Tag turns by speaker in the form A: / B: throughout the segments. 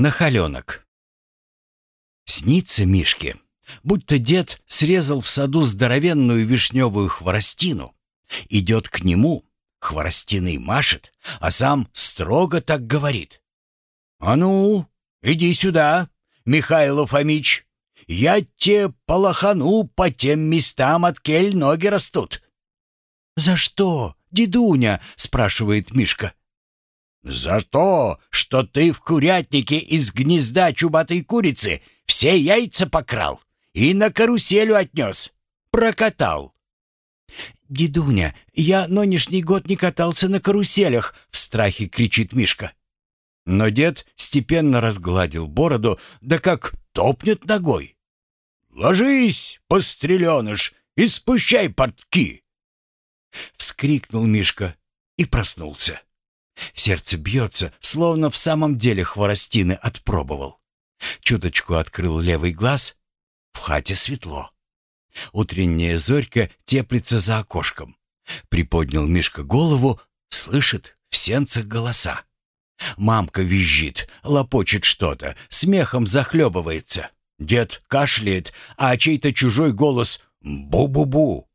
A: Нахаленок. Снится Мишке, будто дед срезал в саду здоровенную вишневую хворостину, идет к нему, хворостиной машет, а сам строго так говорит. «А ну, иди сюда, Михаил Фомич, я те полохану по тем местам, от кель ноги растут». «За что, дедуня?» — спрашивает Мишка. «За то, что ты в курятнике из гнезда чубатой курицы все яйца покрал и на каруселю отнес. Прокатал». «Дедуня, я нынешний год не катался на каруселях!» — в страхе кричит Мишка. Но дед степенно разгладил бороду, да как топнет ногой. «Ложись, постреленыш, и спущай портки!» Вскрикнул Мишка и проснулся. Сердце бьется, словно в самом деле хворостины отпробовал. Чуточку открыл левый глаз. В хате светло. Утренняя зорька теплится за окошком. Приподнял Мишка голову, слышит в сенцах голоса. Мамка визжит, лопочет что-то, смехом захлебывается. Дед кашляет, а чей-то чужой голос «бу-бу-бу».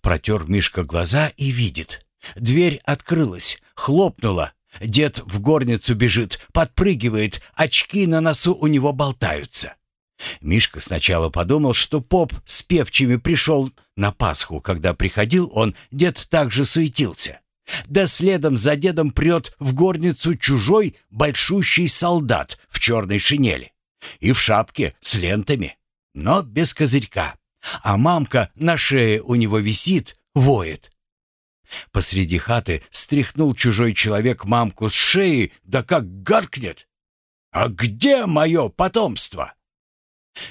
A: Протер Мишка глаза и видит. Дверь открылась, хлопнула. Дед в горницу бежит, подпрыгивает, очки на носу у него болтаются. Мишка сначала подумал, что поп с певчими пришел на Пасху. Когда приходил он, дед также суетился. Да следом за дедом прет в горницу чужой большущий солдат в черной шинели и в шапке с лентами, но без козырька. А мамка на шее у него висит, воет. Посреди хаты стряхнул чужой человек мамку с шеи, да как гаркнет. «А где мое потомство?»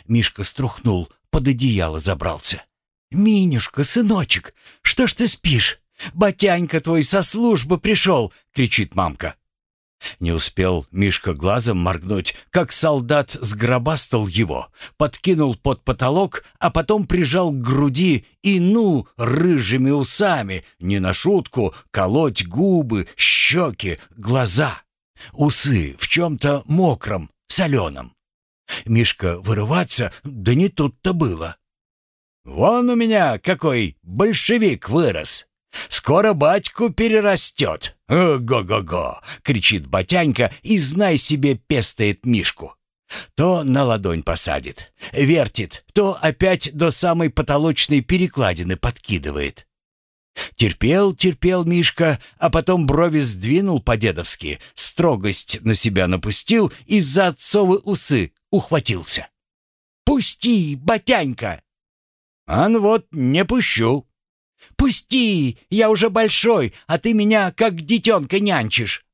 A: Мишка струхнул, под одеяло забрался. «Минюшка, сыночек, что ж ты спишь? Батянька твой со службы пришел!» — кричит мамка. Не успел Мишка глазом моргнуть, как солдат сгробастал его, подкинул под потолок, а потом прижал к груди и, ну, рыжими усами, не на шутку, колоть губы, щеки, глаза. Усы в чем-то мокром, соленом. Мишка вырываться, да не тут-то было. «Вон у меня какой большевик вырос!» Скоро батьку перерастет. Го-го-го!» — кричит батянька и, знай себе, пестает Мишку. То на ладонь посадит, вертит, то опять до самой потолочной перекладины подкидывает. Терпел, терпел Мишка, а потом брови сдвинул по-дедовски, строгость на себя напустил и за отцовы усы ухватился. «Пусти, батянька!» «Ан вот не пущу!» «Пусти! Я уже большой, а ты меня как детенка нянчишь!»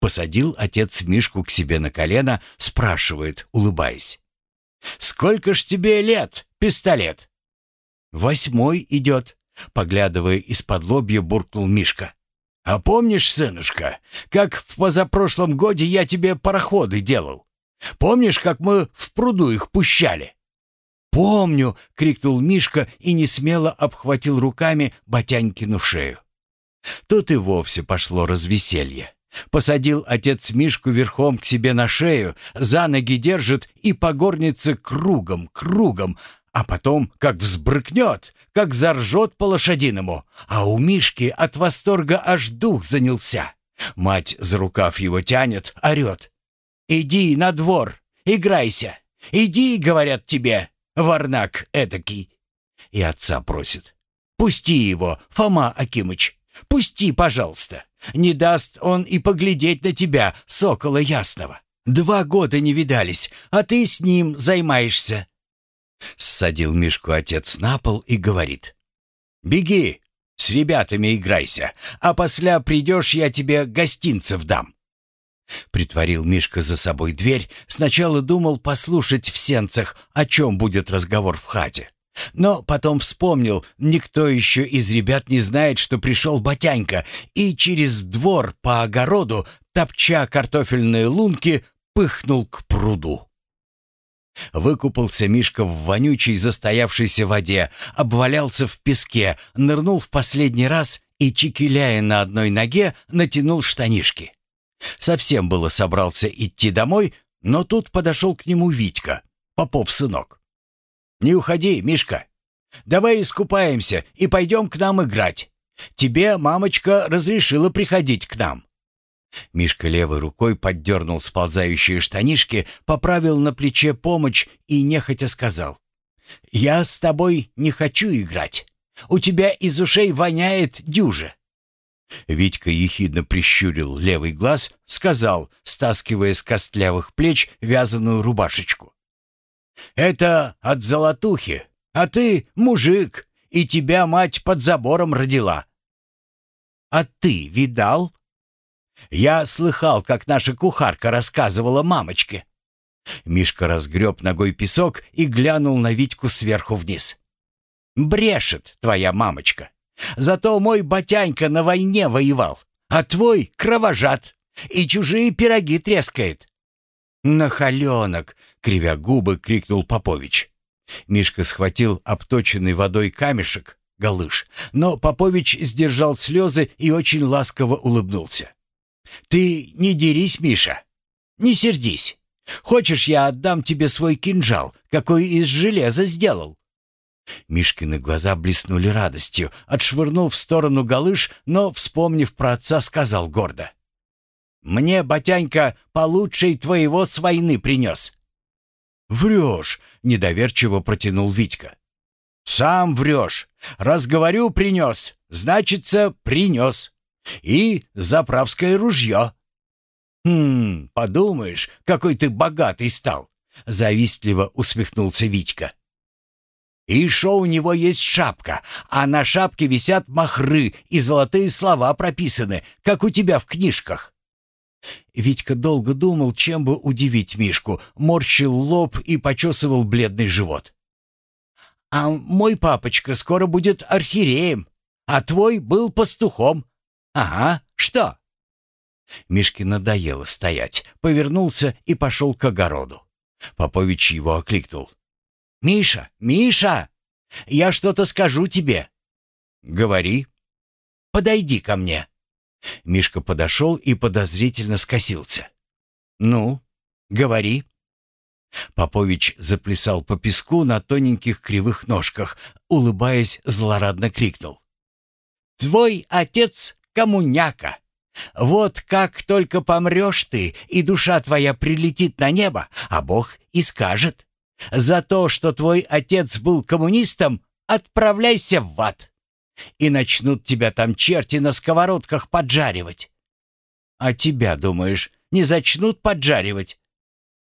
A: Посадил отец Мишку к себе на колено, спрашивает, улыбаясь. «Сколько ж тебе лет, пистолет?» «Восьмой идет», — поглядывая из-под лобья, буркнул Мишка. «А помнишь, сынушка, как в позапрошлом годе я тебе пароходы делал? Помнишь, как мы в пруду их пущали?» «Помню!» — крикнул Мишка и несмело обхватил руками Батянькину шею. Тут и вовсе пошло развеселье. Посадил отец Мишку верхом к себе на шею, за ноги держит и по горнице кругом, кругом, а потом как взбрыкнет, как заржет по-лошадиному, а у Мишки от восторга аж дух занялся. Мать за рукав его тянет, орет. «Иди на двор, играйся! Иди, — говорят тебе, Варнак этакий. И отца просит. Пусти его, Фома Акимыч. Пусти, пожалуйста. Не даст он и поглядеть на тебя, сокола ясного. Два года не видались, а ты с ним займаешься. Ссадил Мишку отец на пол и говорит. «Беги, с ребятами играйся, а после придешь, я тебе гостинцев дам». Притворил Мишка за собой дверь, сначала думал послушать в сенцах, о чем будет разговор в хате. Но потом вспомнил, никто еще из ребят не знает, что пришел Батянька, и через двор по огороду, топча картофельные лунки, пыхнул к пруду. Выкупался Мишка в вонючей застоявшейся воде, обвалялся в песке, нырнул в последний раз и, чекиляя на одной ноге, натянул штанишки. Совсем было собрался идти домой, но тут подошел к нему Витька, Попов сынок. «Не уходи, Мишка. Давай искупаемся и пойдем к нам играть. Тебе мамочка разрешила приходить к нам». Мишка левой рукой поддернул сползающие штанишки, поправил на плече помощь и нехотя сказал. «Я с тобой не хочу играть. У тебя из ушей воняет дюже». Витька ехидно прищурил левый глаз, сказал, стаскивая с костлявых плеч вязаную рубашечку. «Это от золотухи, а ты мужик, и тебя мать под забором родила». «А ты видал?» «Я слыхал, как наша кухарка рассказывала мамочке». Мишка разгреб ногой песок и глянул на Витьку сверху вниз. «Брешет твоя мамочка. Зато мой батянька на войне воевал, а твой кровожат и чужие пироги трескает». «Нахаленок!» — кривя губы, крикнул Попович. Мишка схватил обточенный водой камешек, галыш, но Попович сдержал слезы и очень ласково улыбнулся. «Ты не дерись, Миша, не сердись. Хочешь, я отдам тебе свой кинжал, какой из железа сделал?» Мишкины глаза блеснули радостью, отшвырнул в сторону галыш, но, вспомнив про отца, сказал гордо. «Мне, батянька, получшей твоего с войны принес». «Врешь», — недоверчиво протянул Витька. «Сам врешь. Раз говорю, принес, значится, принес. И заправское ружье». «Хм, подумаешь, какой ты богатый стал», — завистливо усмехнулся Витька. И еще у него есть шапка, а на шапке висят махры и золотые слова прописаны, как у тебя в книжках. Витька долго думал, чем бы удивить Мишку, морщил лоб и почесывал бледный живот. «А мой папочка скоро будет архиереем, а твой был пастухом. Ага, что?» Мишке надоело стоять, повернулся и пошел к огороду. Попович его окликнул. «Миша! Миша! Я что-то скажу тебе!» «Говори!» «Подойди ко мне!» Мишка подошел и подозрительно скосился. «Ну, говори!» Попович заплясал по песку на тоненьких кривых ножках, улыбаясь, злорадно крикнул. «Твой отец — коммуняка! Вот как только помрешь ты, и душа твоя прилетит на небо, а Бог и скажет, за то, что твой отец был коммунистом, отправляйся в ад. И начнут тебя там черти на сковородках поджаривать. А тебя, думаешь, не зачнут поджаривать?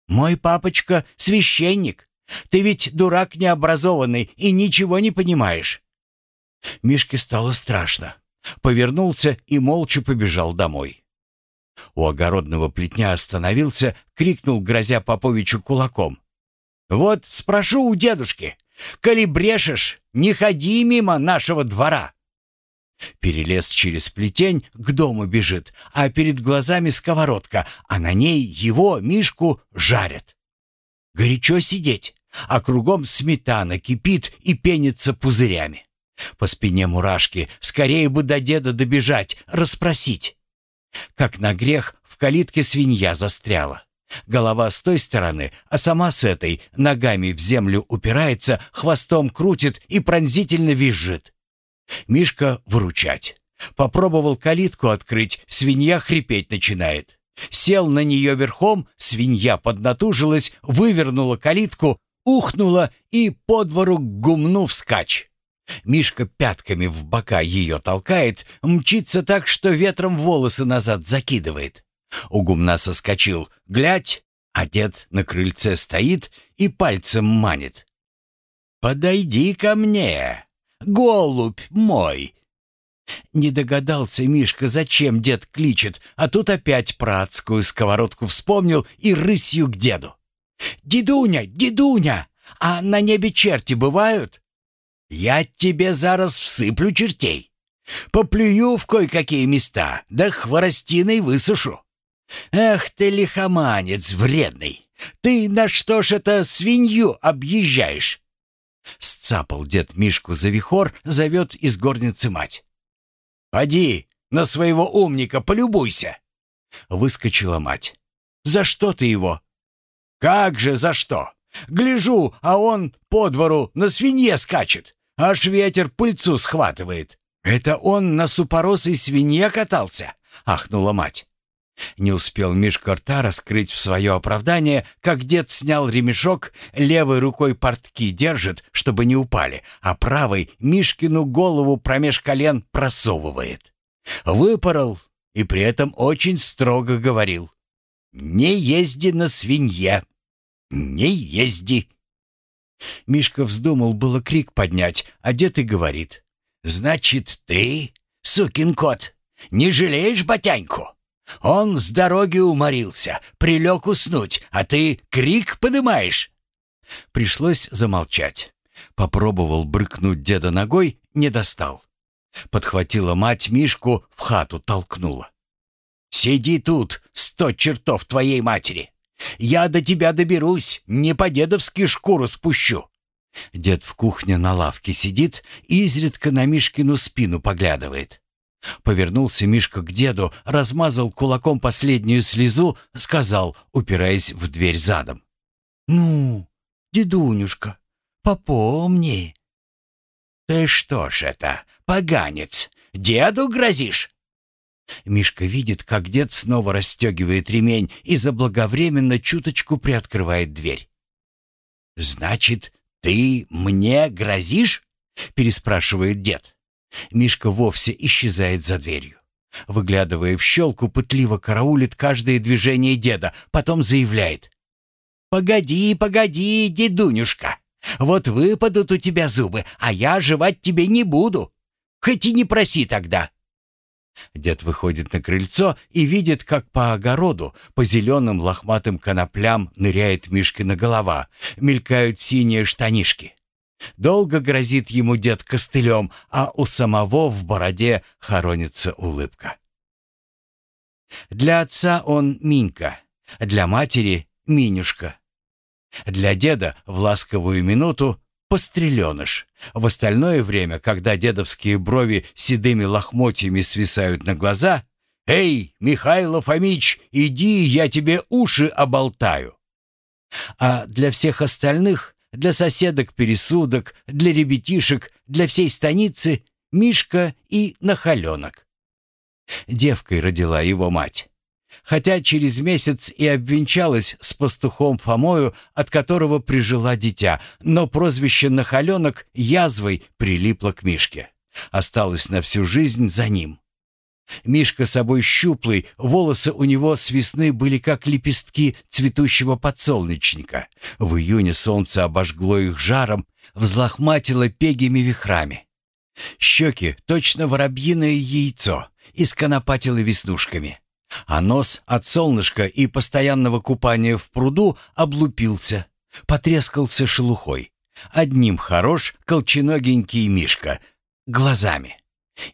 A: Мой папочка — священник. Ты ведь дурак необразованный и ничего не понимаешь. Мишке стало страшно. Повернулся и молча побежал домой. У огородного плетня остановился, крикнул, грозя Поповичу кулаком. Вот спрошу у дедушки, коли брешешь, не ходи мимо нашего двора. Перелез через плетень, к дому бежит, а перед глазами сковородка, а на ней его, Мишку, жарят. Горячо сидеть, а кругом сметана кипит и пенится пузырями. По спине мурашки, скорее бы до деда добежать, расспросить. Как на грех в калитке свинья застряла. Голова с той стороны, а сама с этой, ногами в землю упирается, хвостом крутит и пронзительно визжит. Мишка выручать. Попробовал калитку открыть, свинья хрипеть начинает. Сел на нее верхом, свинья поднатужилась, вывернула калитку, ухнула и по двору к гумну вскачь. Мишка пятками в бока ее толкает, мчится так, что ветром волосы назад закидывает. У гумна соскочил. Глядь, а дед на крыльце стоит и пальцем манит. «Подойди ко мне, голубь мой!» Не догадался Мишка, зачем дед кличет, а тут опять про адскую сковородку вспомнил и рысью к деду. «Дедуня, дедуня, а на небе черти бывают?» «Я тебе зараз всыплю чертей. Поплюю в кое-какие места, да хворостиной высушу. «Эх ты, лихоманец вредный! Ты на что ж это свинью объезжаешь?» Сцапал дед Мишку за вихор, зовет из горницы мать. «Поди, на своего умника полюбуйся! Выскочила мать. «За что ты его?» «Как же за что? Гляжу, а он по двору на свинье скачет, аж ветер пыльцу схватывает. Это он на супоросой свинье катался?» — ахнула мать. Не успел Мишка рта раскрыть в свое оправдание, как дед снял ремешок, левой рукой портки держит, чтобы не упали, а правой Мишкину голову промеж колен просовывает. Выпорол и при этом очень строго говорил. «Не езди на свинье! Не езди!» Мишка вздумал было крик поднять, а дед и говорит. «Значит, ты, сукин кот, не жалеешь батяньку?» Он с дороги уморился, прилег уснуть, а ты крик подымаешь!» Пришлось замолчать. Попробовал брыкнуть деда ногой, не достал. Подхватила мать Мишку, в хату толкнула. «Сиди тут, сто чертов твоей матери! Я до тебя доберусь, не по-дедовски шкуру спущу!» Дед в кухне на лавке сидит, изредка на Мишкину спину поглядывает. Повернулся Мишка к деду, размазал кулаком последнюю слезу, сказал, упираясь в дверь задом. «Ну, дедунюшка, попомни». «Ты что ж это, поганец, деду грозишь?» Мишка видит, как дед снова расстегивает ремень и заблаговременно чуточку приоткрывает дверь. «Значит, ты мне грозишь?» — переспрашивает дед. Мишка вовсе исчезает за дверью. Выглядывая в щелку, пытливо караулит каждое движение деда, потом заявляет. «Погоди, погоди, дедунюшка, вот выпадут у тебя зубы, а я жевать тебе не буду. Хоть и не проси тогда». Дед выходит на крыльцо и видит, как по огороду, по зеленым лохматым коноплям ныряет Мишкина голова, мелькают синие штанишки. Долго грозит ему дед костылем, а у самого в бороде хоронится улыбка. Для отца он Минька, для матери — Минюшка. Для деда в ласковую минуту — постреленыш. В остальное время, когда дедовские брови седыми лохмотьями свисают на глаза, «Эй, Михайло Фомич, иди, я тебе уши оболтаю!» А для всех остальных для соседок-пересудок, для ребятишек, для всей станицы Мишка и Нахаленок. Девкой родила его мать. Хотя через месяц и обвенчалась с пастухом Фомою, от которого прижила дитя, но прозвище Нахаленок язвой прилипло к Мишке. Осталось на всю жизнь за ним. Мишка собой щуплый, волосы у него с весны были как лепестки цветущего подсолнечника. В июне солнце обожгло их жаром, взлохматило пегими вихрами. Щеки точно воробьиное яйцо, исконопатило веснушками. А нос от солнышка и постоянного купания в пруду облупился, потрескался шелухой. Одним хорош колченогенький Мишка, глазами.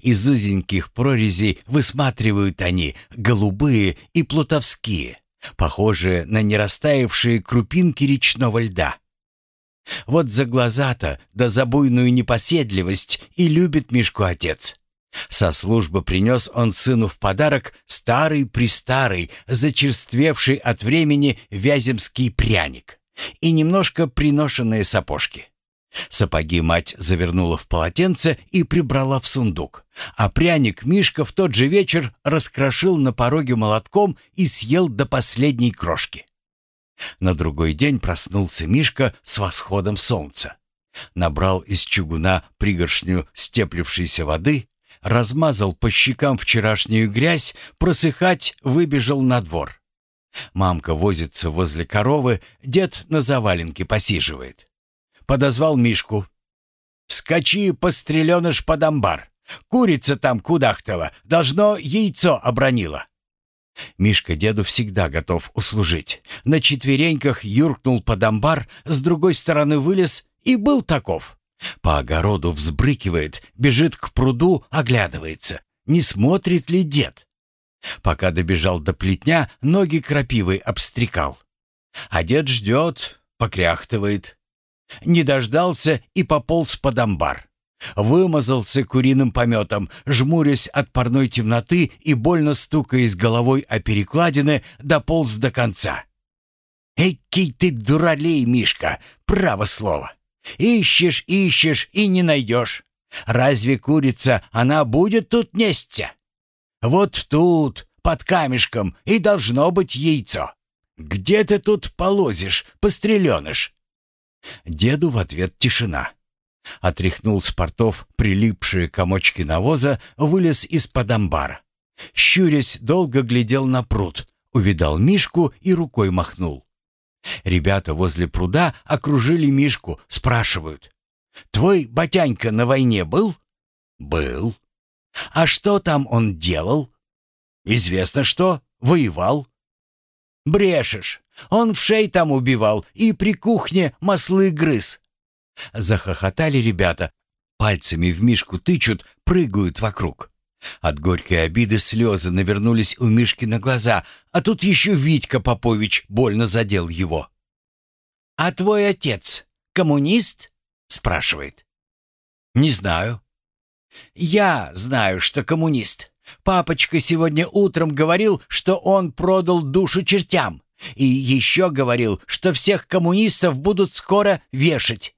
A: Из узеньких прорезей высматривают они, голубые и плутовские, похожие на нерастаявшие крупинки речного льда. Вот за глаза-то, да за буйную непоседливость и любит Мишку отец. Со службы принес он сыну в подарок старый-престарый, зачерствевший от времени вяземский пряник и немножко приношенные сапожки. Сапоги мать завернула в полотенце и прибрала в сундук. А пряник Мишка в тот же вечер раскрошил на пороге молотком и съел до последней крошки. На другой день проснулся Мишка с восходом солнца. Набрал из чугуна пригоршню степлившейся воды, размазал по щекам вчерашнюю грязь, просыхать выбежал на двор. Мамка возится возле коровы, дед на заваленке посиживает подозвал Мишку. «Скачи, постреленыш под амбар. Курица там кудахтала, должно яйцо обронила». Мишка деду всегда готов услужить. На четвереньках юркнул под амбар, с другой стороны вылез и был таков. По огороду взбрыкивает, бежит к пруду, оглядывается. Не смотрит ли дед? Пока добежал до плетня, ноги крапивой обстрекал. А дед ждет, покряхтывает. Не дождался и пополз под амбар. Вымазался куриным пометом, жмурясь от парной темноты и больно стукаясь головой о перекладины, дополз до конца. «Экий ты дуралей, Мишка, право слово! Ищешь, ищешь и не найдешь. Разве курица, она будет тут нестся? Вот тут, под камешком, и должно быть яйцо. Где ты тут полозишь, постреленыш?» Деду в ответ тишина. Отряхнул с портов прилипшие комочки навоза, вылез из-под амбара. Щурясь, долго глядел на пруд, увидал Мишку и рукой махнул. Ребята возле пруда окружили Мишку, спрашивают. «Твой батянька на войне был?» «Был». «А что там он делал?» «Известно что. Воевал». «Брешешь. Он в шей там убивал и при кухне маслы грыз. Захохотали ребята, пальцами в Мишку тычут, прыгают вокруг. От горькой обиды слезы навернулись у Мишки на глаза, а тут еще Витька Попович больно задел его. «А твой отец коммунист?» — спрашивает. «Не знаю». «Я знаю, что коммунист. Папочка сегодня утром говорил, что он продал душу чертям. И еще говорил, что всех коммунистов будут скоро вешать.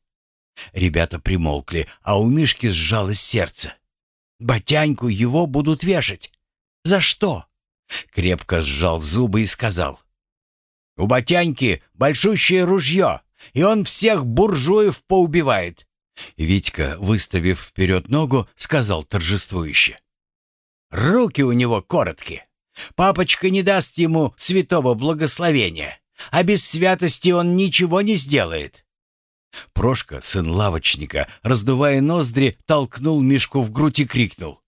A: Ребята примолкли, а у Мишки сжалось сердце. «Батяньку его будут вешать. За что?» Крепко сжал зубы и сказал. «У Батяньки большущее ружье, и он всех буржуев поубивает». Витька, выставив вперед ногу, сказал торжествующе. «Руки у него короткие. Папочка не даст ему святого благословения, а без святости он ничего не сделает. Прошка, сын лавочника, раздувая ноздри, толкнул Мишку в грудь и крикнул.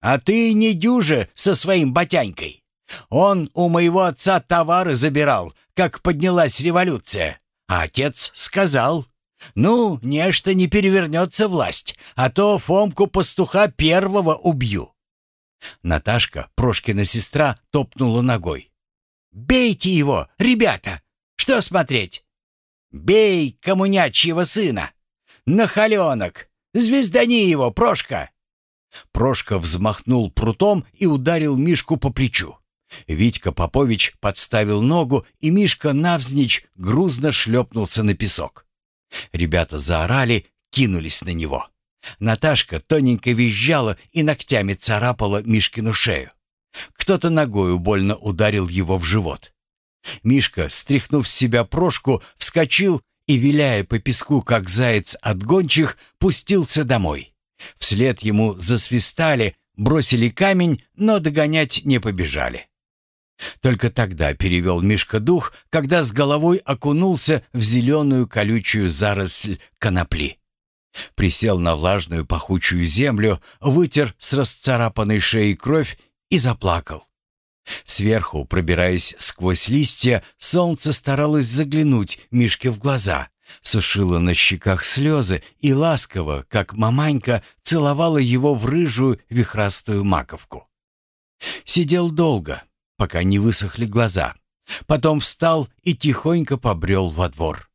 A: «А ты не дюже со своим батянькой! Он у моего отца товары забирал, как поднялась революция. А отец сказал, ну, нечто не перевернется власть, а то Фомку-пастуха первого убью». Наташка, Прошкина сестра, топнула ногой. «Бейте его, ребята! Что смотреть? Бей коммунячьего сына! Нахаленок! Звездани его, Прошка!» Прошка взмахнул прутом и ударил Мишку по плечу. Витька Попович подставил ногу, и Мишка навзничь грузно шлепнулся на песок. Ребята заорали, кинулись на него. Наташка тоненько визжала и ногтями царапала Мишкину шею. Кто-то ногою больно ударил его в живот. Мишка, стряхнув с себя прошку, вскочил и, виляя по песку, как заяц от гончих, пустился домой. Вслед ему засвистали, бросили камень, но догонять не побежали. Только тогда перевел Мишка дух, когда с головой окунулся в зеленую колючую заросль конопли. Присел на влажную пахучую землю, вытер с расцарапанной шеей кровь и заплакал. Сверху, пробираясь сквозь листья, солнце старалось заглянуть Мишке в глаза, сушило на щеках слезы и ласково, как маманька, целовала его в рыжую вихрастую маковку. Сидел долго, пока не высохли глаза. Потом встал и тихонько побрел во двор.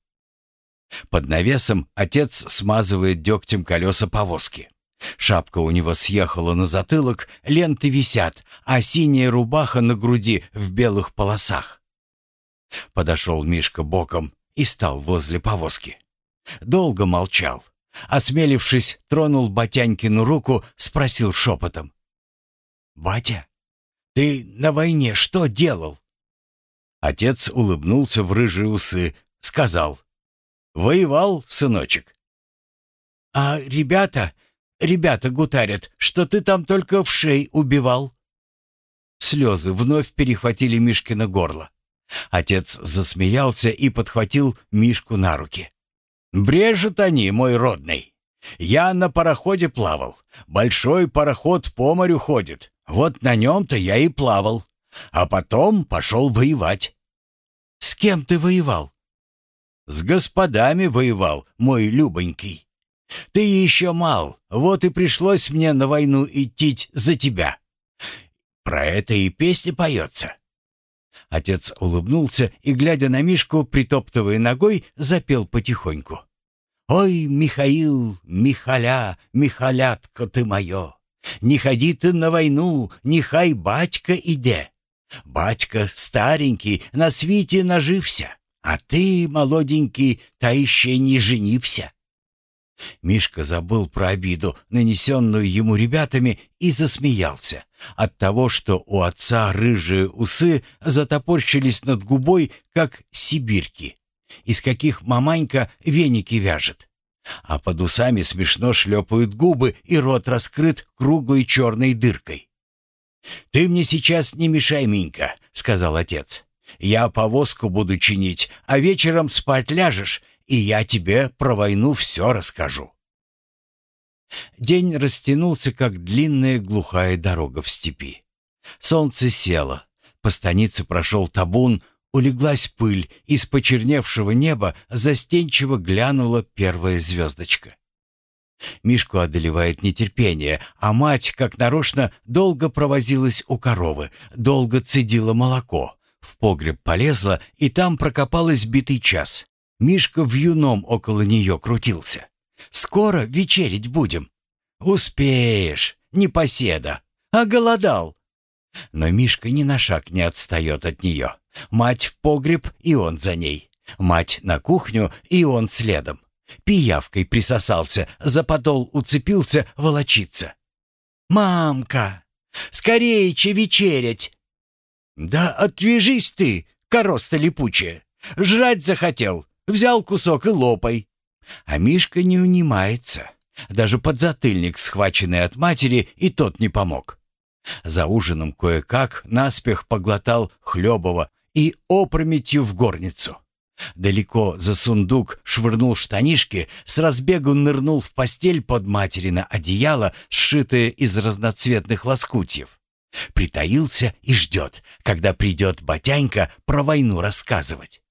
A: Под навесом отец смазывает дегтем колеса повозки. Шапка у него съехала на затылок, ленты висят, а синяя рубаха на груди в белых полосах. Подошел Мишка боком и стал возле повозки. Долго молчал. Осмелившись, тронул Батянькину руку, спросил шепотом. «Батя, ты на войне что делал?» Отец улыбнулся в рыжие усы, сказал. «Воевал, сыночек». «А ребята Ребята гутарят, что ты там только в шей убивал». Слезы вновь перехватили Мишкина горло. Отец засмеялся и подхватил Мишку на руки. «Брежут они, мой родный. Я на пароходе плавал. Большой пароход по морю ходит. Вот на нем-то я и плавал. А потом пошел воевать». «С кем ты воевал?» «С господами воевал, мой любонький». Ты еще мал, вот и пришлось мне на войну идти за тебя. Про это и песня поется». Отец улыбнулся и, глядя на Мишку, притоптывая ногой, запел потихоньку. «Ой, Михаил, Михаля, Михалятко ты мое! Не ходи ты на войну, нехай батька иде. Батька старенький, на свете нажився, а ты, молоденький, та еще не женився». Мишка забыл про обиду, нанесенную ему ребятами, и засмеялся от того, что у отца рыжие усы затопорщились над губой, как сибирки, из каких маманька веники вяжет. А под усами смешно шлепают губы, и рот раскрыт круглой черной дыркой. «Ты мне сейчас не мешай, Минька», — сказал отец. «Я повозку буду чинить, а вечером спать ляжешь, и я тебе про войну все расскажу». День растянулся, как длинная глухая дорога в степи. Солнце село, по станице прошел табун, улеглась пыль, из почерневшего неба застенчиво глянула первая звездочка. Мишку одолевает нетерпение, а мать, как нарочно, долго провозилась у коровы, долго цедила молоко, в погреб полезла и там прокопалась битый час. Мишка в юном около нее крутился. «Скоро вечерить будем». «Успеешь, не поседа, а голодал». Но Мишка ни на шаг не отстает от нее. Мать в погреб, и он за ней. Мать на кухню, и он следом. Пиявкой присосался, за подол уцепился, волочиться. «Мамка, скорее че вечерять!» «Да отвяжись ты, короста липучая! Жрать захотел, Взял кусок и лопай. А Мишка не унимается. Даже подзатыльник, схваченный от матери, и тот не помог. За ужином кое-как наспех поглотал Хлебова и опрометью в горницу. Далеко за сундук швырнул штанишки, с разбегу нырнул в постель под материна одеяло, сшитое из разноцветных лоскутьев. Притаился и ждет, когда придет батянька про войну рассказывать.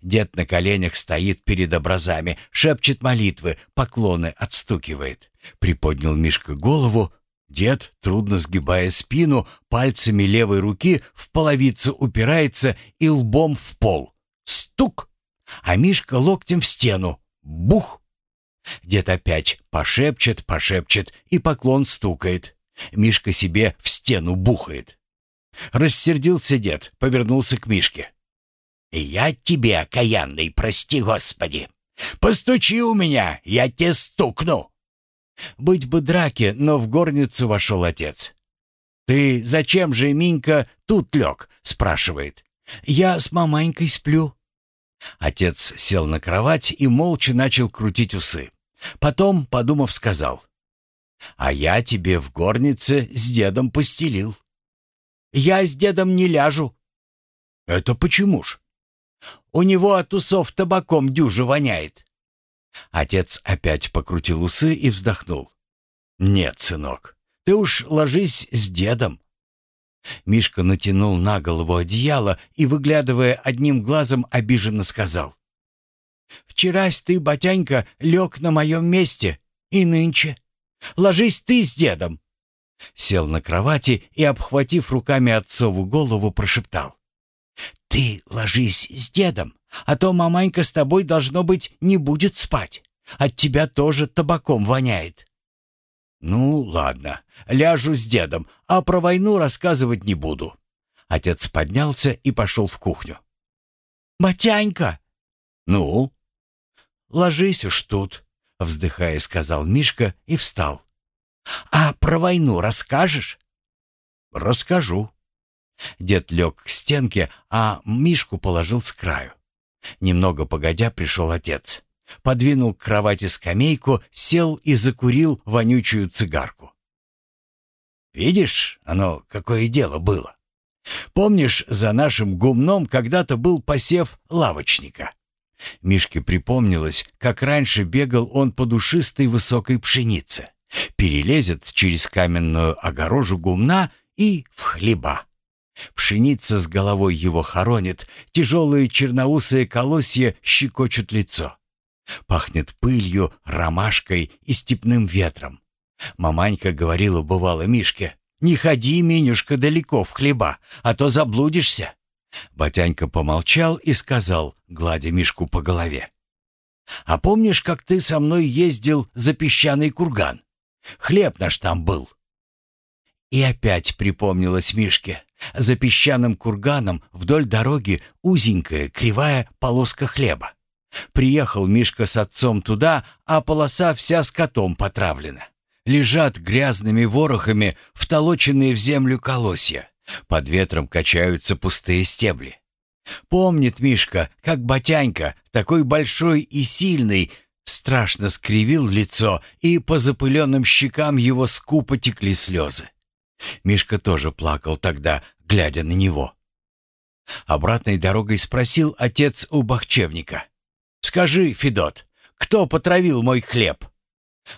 A: Дед на коленях стоит перед образами, шепчет молитвы, поклоны отстукивает. Приподнял Мишка голову. Дед, трудно сгибая спину, пальцами левой руки в половицу упирается и лбом в пол. Стук! А Мишка локтем в стену. Бух! Дед опять пошепчет, пошепчет и поклон стукает. Мишка себе в стену бухает. Рассердился дед, повернулся к Мишке. «Я тебе, окаянный, прости Господи! Постучи у меня, я тебе стукну!» Быть бы драки, но в горницу вошел отец. «Ты зачем же, Минька, тут лег?» — спрашивает. «Я с маманькой сплю». Отец сел на кровать и молча начал крутить усы. Потом, подумав, сказал. «А я тебе в горнице с дедом постелил». «Я с дедом не ляжу». «Это почему ж?» У него от усов табаком дюже воняет». Отец опять покрутил усы и вздохнул. «Нет, сынок, ты уж ложись с дедом». Мишка натянул на голову одеяло и, выглядывая одним глазом, обиженно сказал. «Вчерась ты, батянька, лег на моем месте, и нынче. Ложись ты с дедом». Сел на кровати и, обхватив руками отцову голову, прошептал. «Ты ложись с дедом, а то маманька с тобой, должно быть, не будет спать. От тебя тоже табаком воняет». «Ну, ладно, ляжу с дедом, а про войну рассказывать не буду». Отец поднялся и пошел в кухню. «Батянька!» «Ну?» «Ложись уж тут», — вздыхая, сказал Мишка и встал. «А про войну расскажешь?» «Расскажу». Дед лег к стенке, а Мишку положил с краю. Немного погодя пришел отец. Подвинул к кровати скамейку, сел и закурил вонючую цигарку. «Видишь, оно какое дело было. Помнишь, за нашим гумном когда-то был посев лавочника?» Мишке припомнилось, как раньше бегал он по душистой высокой пшенице. Перелезет через каменную огорожу гумна и в хлеба. Пшеница с головой его хоронит, тяжелые черноусые колосья щекочут лицо. Пахнет пылью, ромашкой и степным ветром. Маманька говорила бывало Мишке, «Не ходи, Минюшка, далеко в хлеба, а то заблудишься». Батянька помолчал и сказал, гладя Мишку по голове, А помнишь, как ты со мной ездил за песчаный курган? Хлеб наш там был». И опять припомнилось Мишке. За песчаным курганом вдоль дороги узенькая кривая полоска хлеба. Приехал Мишка с отцом туда, а полоса вся с котом потравлена. Лежат грязными ворохами втолоченные в землю колосья. Под ветром качаются пустые стебли. Помнит Мишка, как Батянька, такой большой и сильный, страшно скривил лицо, и по запыленным щекам его скупо текли слезы. Мишка тоже плакал тогда, глядя на него. Обратной дорогой спросил отец у бахчевника. «Скажи, Федот, кто потравил мой хлеб?»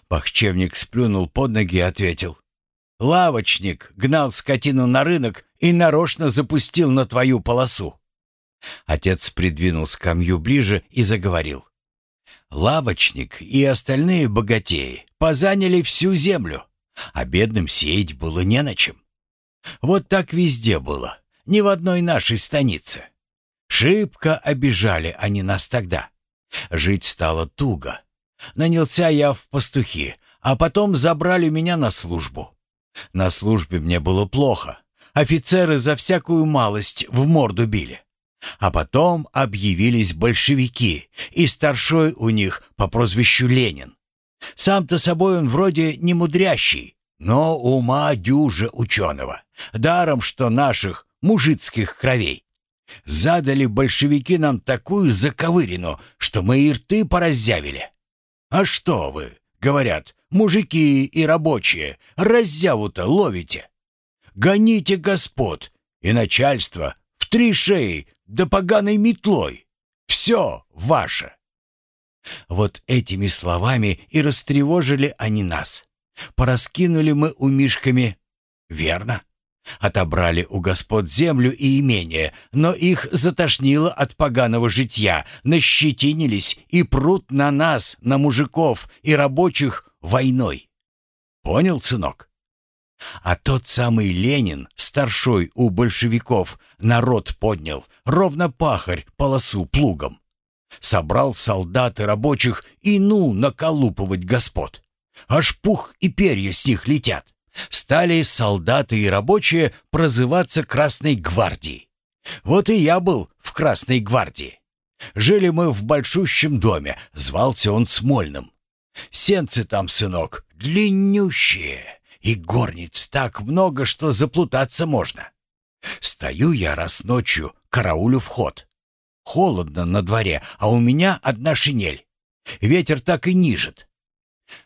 A: Бахчевник сплюнул под ноги и ответил. «Лавочник гнал скотину на рынок и нарочно запустил на твою полосу». Отец придвинул скамью ближе и заговорил. «Лавочник и остальные богатеи позаняли всю землю, а бедным сеять было не на чем. Вот так везде было, ни в одной нашей станице. Шибко обижали они нас тогда. Жить стало туго. Нанялся я в пастухи, а потом забрали меня на службу. На службе мне было плохо. Офицеры за всякую малость в морду били. А потом объявились большевики, и старшой у них по прозвищу Ленин. Сам-то собой он вроде не мудрящий, но ума дюжа ученого. Даром, что наших мужицких кровей. Задали большевики нам такую заковырину, что мы и рты пораззявили. «А что вы?» — говорят, мужики и рабочие, раззяву-то ловите. Гоните господ и начальство в три шеи да поганой метлой. Все ваше. Вот этими словами и растревожили они нас. Пораскинули мы у Мишками, верно, Отобрали у господ землю и имение, но их затошнило от поганого житья, нащетинились и прут на нас, на мужиков и рабочих, войной. Понял, сынок? А тот самый Ленин, старшой у большевиков, народ поднял, ровно пахарь полосу плугом. Собрал солдат и рабочих и ну наколупывать господ. Аж пух и перья с них летят стали солдаты и рабочие прозываться Красной гвардией. Вот и я был в Красной гвардии. Жили мы в большущем доме, звался он Смольным. Сенцы там, сынок, длиннющие, и горниц так много, что заплутаться можно. Стою я раз ночью, караулю вход. Холодно на дворе, а у меня одна шинель. Ветер так и нижет.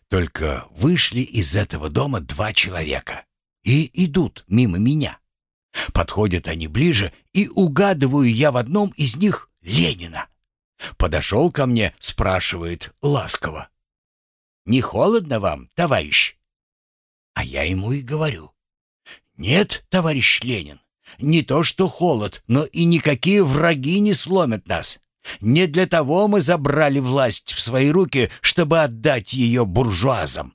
A: Только вышли из этого дома два человека и идут мимо меня. Подходят они ближе, и угадываю я в одном из них Ленина. Подошел ко мне, спрашивает ласково. «Не холодно вам, товарищ?» А я ему и говорю. «Нет, товарищ Ленин, не то что холод, но и никакие враги не сломят нас. Не для того мы забрали власть в свои руки, чтобы отдать ее буржуазам.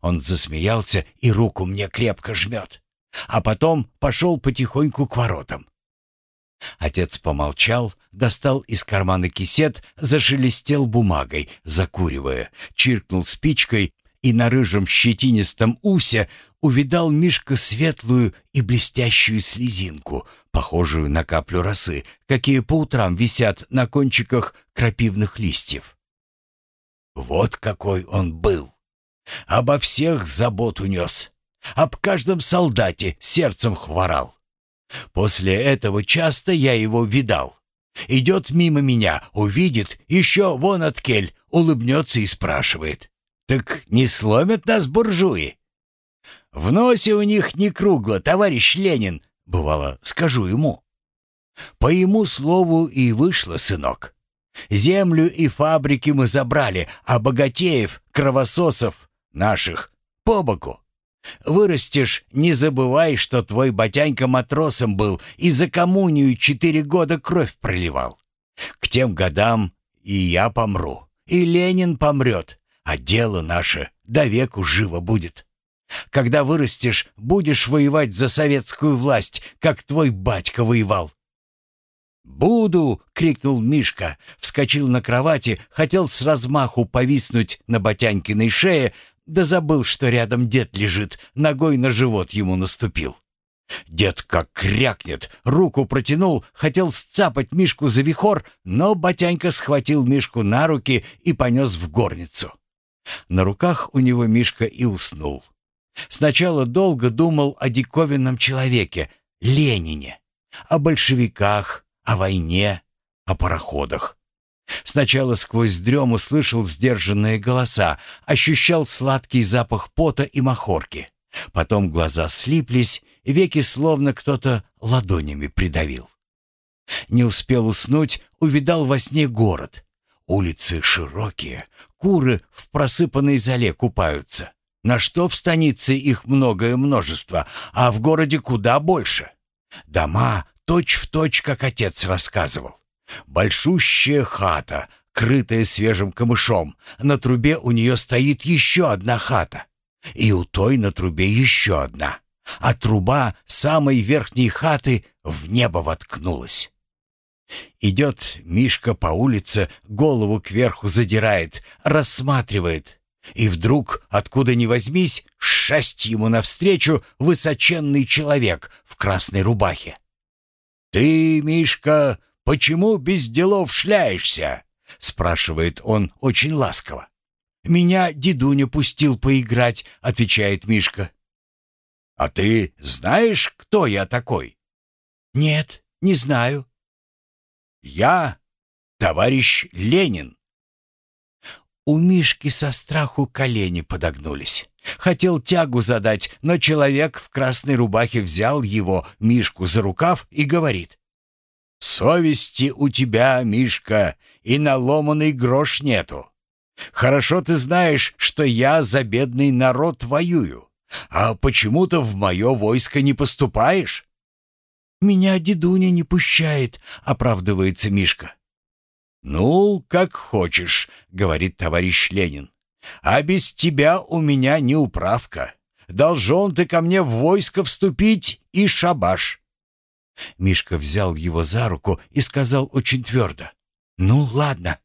A: Он засмеялся и руку мне крепко жмет, а потом пошел потихоньку к воротам. Отец помолчал, достал из кармана кисет, зашелестел бумагой, закуривая, чиркнул спичкой и на рыжем щетинистом усе увидал Мишка светлую и блестящую слезинку, похожую на каплю росы, какие по утрам висят на кончиках крапивных листьев. Вот какой он был! Обо всех забот унес, об каждом солдате сердцем хворал. После этого часто я его видал. Идет мимо меня, увидит, еще вон от кель, улыбнется и спрашивает. «Так не сломят нас буржуи?» «В носе у них не кругло, товарищ Ленин», — бывало, скажу ему. По ему слову и вышло, сынок. Землю и фабрики мы забрали, а богатеев, кровососов наших по боку. Вырастешь, не забывай, что твой батянька матросом был и за коммунию четыре года кровь проливал. К тем годам и я помру, и Ленин помрет, а дело наше до веку живо будет. Когда вырастешь, будешь воевать за советскую власть, как твой батька воевал. «Буду!» — крикнул Мишка, вскочил на кровати, хотел с размаху повиснуть на Батянькиной шее, да забыл, что рядом дед лежит, ногой на живот ему наступил. Дед как крякнет, руку протянул, хотел сцапать Мишку за вихор, но Батянька схватил Мишку на руки и понес в горницу. На руках у него Мишка и уснул. Сначала долго думал о диковинном человеке, Ленине, о большевиках, о войне, о пароходах. Сначала сквозь дрему слышал сдержанные голоса, ощущал сладкий запах пота и махорки. Потом глаза слиплись, веки словно кто-то ладонями придавил. Не успел уснуть, увидал во сне город. Улицы широкие, куры в просыпанной зале купаются. На что в станице их многое множество, а в городе куда больше. Дома точь-в-точь, точь, как отец рассказывал. Большущая хата, крытая свежим камышом. На трубе у нее стоит еще одна хата. И у той на трубе еще одна. А труба самой верхней хаты в небо воткнулась. Идет Мишка по улице, голову кверху задирает, рассматривает. И вдруг, откуда ни возьмись, шесть ему навстречу высоченный человек в красной рубахе. «Ты, Мишка, почему без делов шляешься?» — спрашивает он очень ласково. «Меня дедуня пустил поиграть», — отвечает Мишка. «А ты знаешь, кто я такой?» «Нет, не знаю». «Я товарищ Ленин». У Мишки со страху колени подогнулись. Хотел тягу задать, но человек в красной рубахе взял его, Мишку, за рукав и говорит. «Совести у тебя, Мишка, и наломанный грош нету. Хорошо ты знаешь, что я за бедный народ воюю, а почему-то в мое войско не поступаешь?» «Меня дедуня не пущает», — оправдывается Мишка. «Ну, как хочешь», — говорит товарищ Ленин. «А без тебя у меня не управка. Должен ты ко мне в войско вступить и шабаш». Мишка взял его за руку и сказал очень твердо. «Ну, ладно,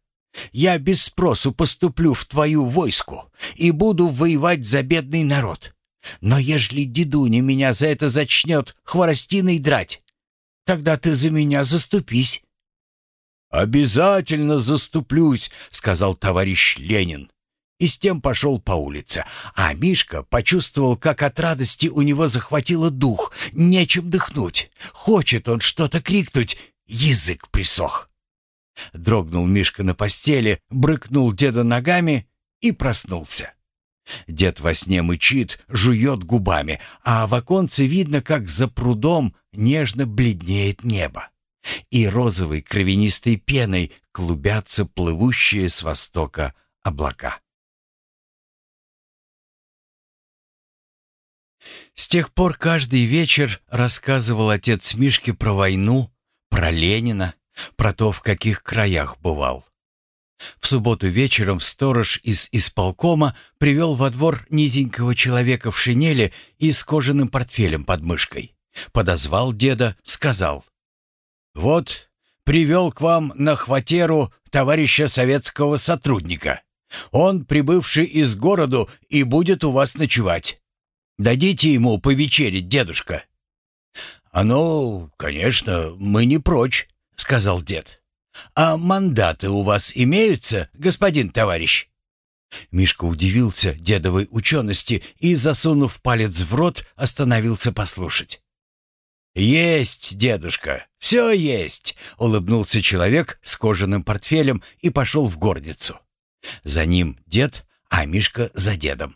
A: я без спросу поступлю в твою войску и буду воевать за бедный народ. Но ежели дедуня меня за это зачнет хворостиной драть, тогда ты за меня заступись». «Обязательно заступлюсь», — сказал товарищ Ленин. И с тем пошел по улице. А Мишка почувствовал, как от радости у него захватило дух. Нечем дыхнуть. Хочет он что-то крикнуть. Язык присох. Дрогнул Мишка на постели, брыкнул деда ногами и проснулся. Дед во сне мычит, жует губами, а в оконце видно, как за прудом нежно бледнеет небо. И розовой кровянистой пеной клубятся плывущие с востока облака. С тех пор каждый вечер рассказывал отец Мишке про войну, про Ленина, про то, в каких краях бывал. В субботу вечером сторож из исполкома привел во двор низенького человека в шинели и с кожаным портфелем под мышкой. Подозвал деда, сказал. «Вот, привел к вам на хватеру товарища советского сотрудника. Он, прибывший из города, и будет у вас ночевать. Дадите ему повечерить, дедушка». «А ну, конечно, мы не прочь», — сказал дед. «А мандаты у вас имеются, господин товарищ?» Мишка удивился дедовой учености и, засунув палец в рот, остановился послушать. «Есть, дедушка, все есть!» — улыбнулся человек с кожаным портфелем и пошел в горницу. За ним дед, а Мишка за дедом.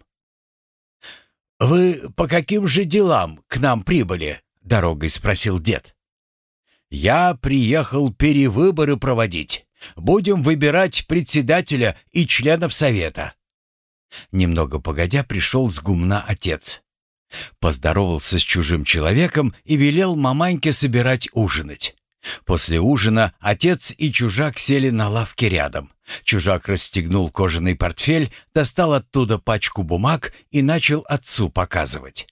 A: «Вы по каким же делам к нам прибыли?» — дорогой спросил дед. «Я приехал перевыборы проводить. Будем выбирать председателя и членов совета». Немного погодя пришел с гумна отец. Поздоровался с чужим человеком и велел маманьке собирать ужинать. После ужина отец и чужак сели на лавке рядом. Чужак расстегнул кожаный портфель, достал оттуда пачку бумаг и начал отцу показывать.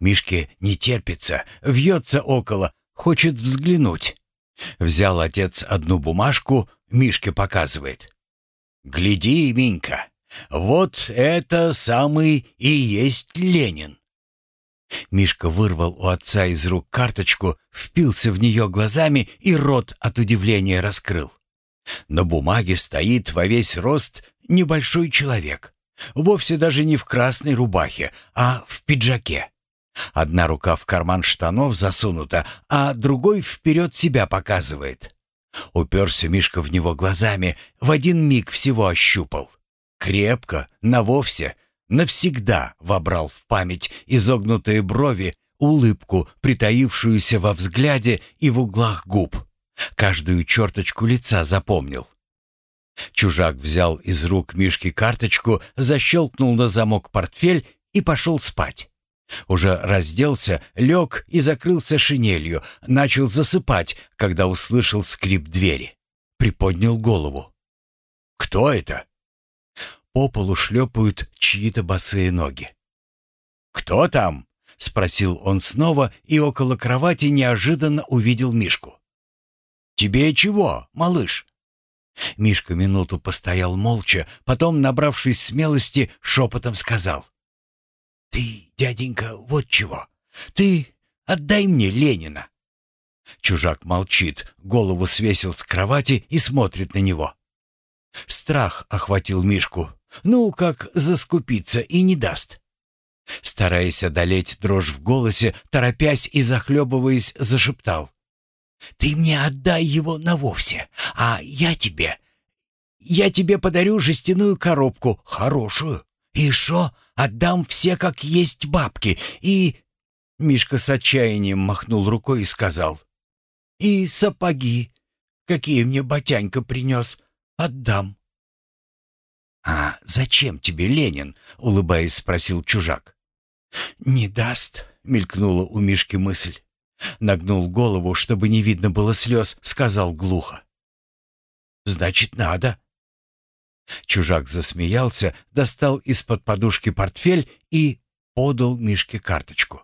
A: Мишке не терпится, вьется около, хочет взглянуть. Взял отец одну бумажку, Мишке показывает. «Гляди, Минька, вот это самый и есть Ленин». Мишка вырвал у отца из рук карточку, впился в нее глазами и рот от удивления раскрыл. На бумаге стоит во весь рост небольшой человек. Вовсе даже не в красной рубахе, а в пиджаке. Одна рука в карман штанов засунута, а другой вперед себя показывает. Уперся Мишка в него глазами, в один миг всего ощупал. Крепко, навовсе, навсегда вобрал в память изогнутые брови, улыбку, притаившуюся во взгляде и в углах губ. Каждую черточку лица запомнил. Чужак взял из рук Мишки карточку, защелкнул на замок портфель и пошел спать. Уже разделся, лег и закрылся шинелью, начал засыпать, когда услышал скрип двери. Приподнял голову. «Кто это?» По полу шлепают чьи-то босые ноги. «Кто там?» — спросил он снова и около кровати неожиданно увидел Мишку. «Тебе чего, малыш?» Мишка минуту постоял молча, потом, набравшись смелости, шепотом сказал. «Ты, дяденька, вот чего. Ты отдай мне Ленина». Чужак молчит, голову свесил с кровати и смотрит на него. Страх охватил Мишку. Ну, как заскупиться и не даст. Стараясь одолеть дрожь в голосе, торопясь и захлебываясь, зашептал. «Ты мне отдай его навовсе, а я тебе... Я тебе подарю жестяную коробку, хорошую. И шо, отдам все как есть бабки, и...» Мишка с отчаянием махнул рукой и сказал. «И сапоги, какие мне батянька принес, отдам». «А зачем тебе Ленин?» — улыбаясь, спросил чужак. «Не даст», — мелькнула у Мишки мысль. Нагнул голову, чтобы не видно было слез, сказал глухо. «Значит, надо». Чужак засмеялся, достал из-под подушки портфель и подал Мишке карточку.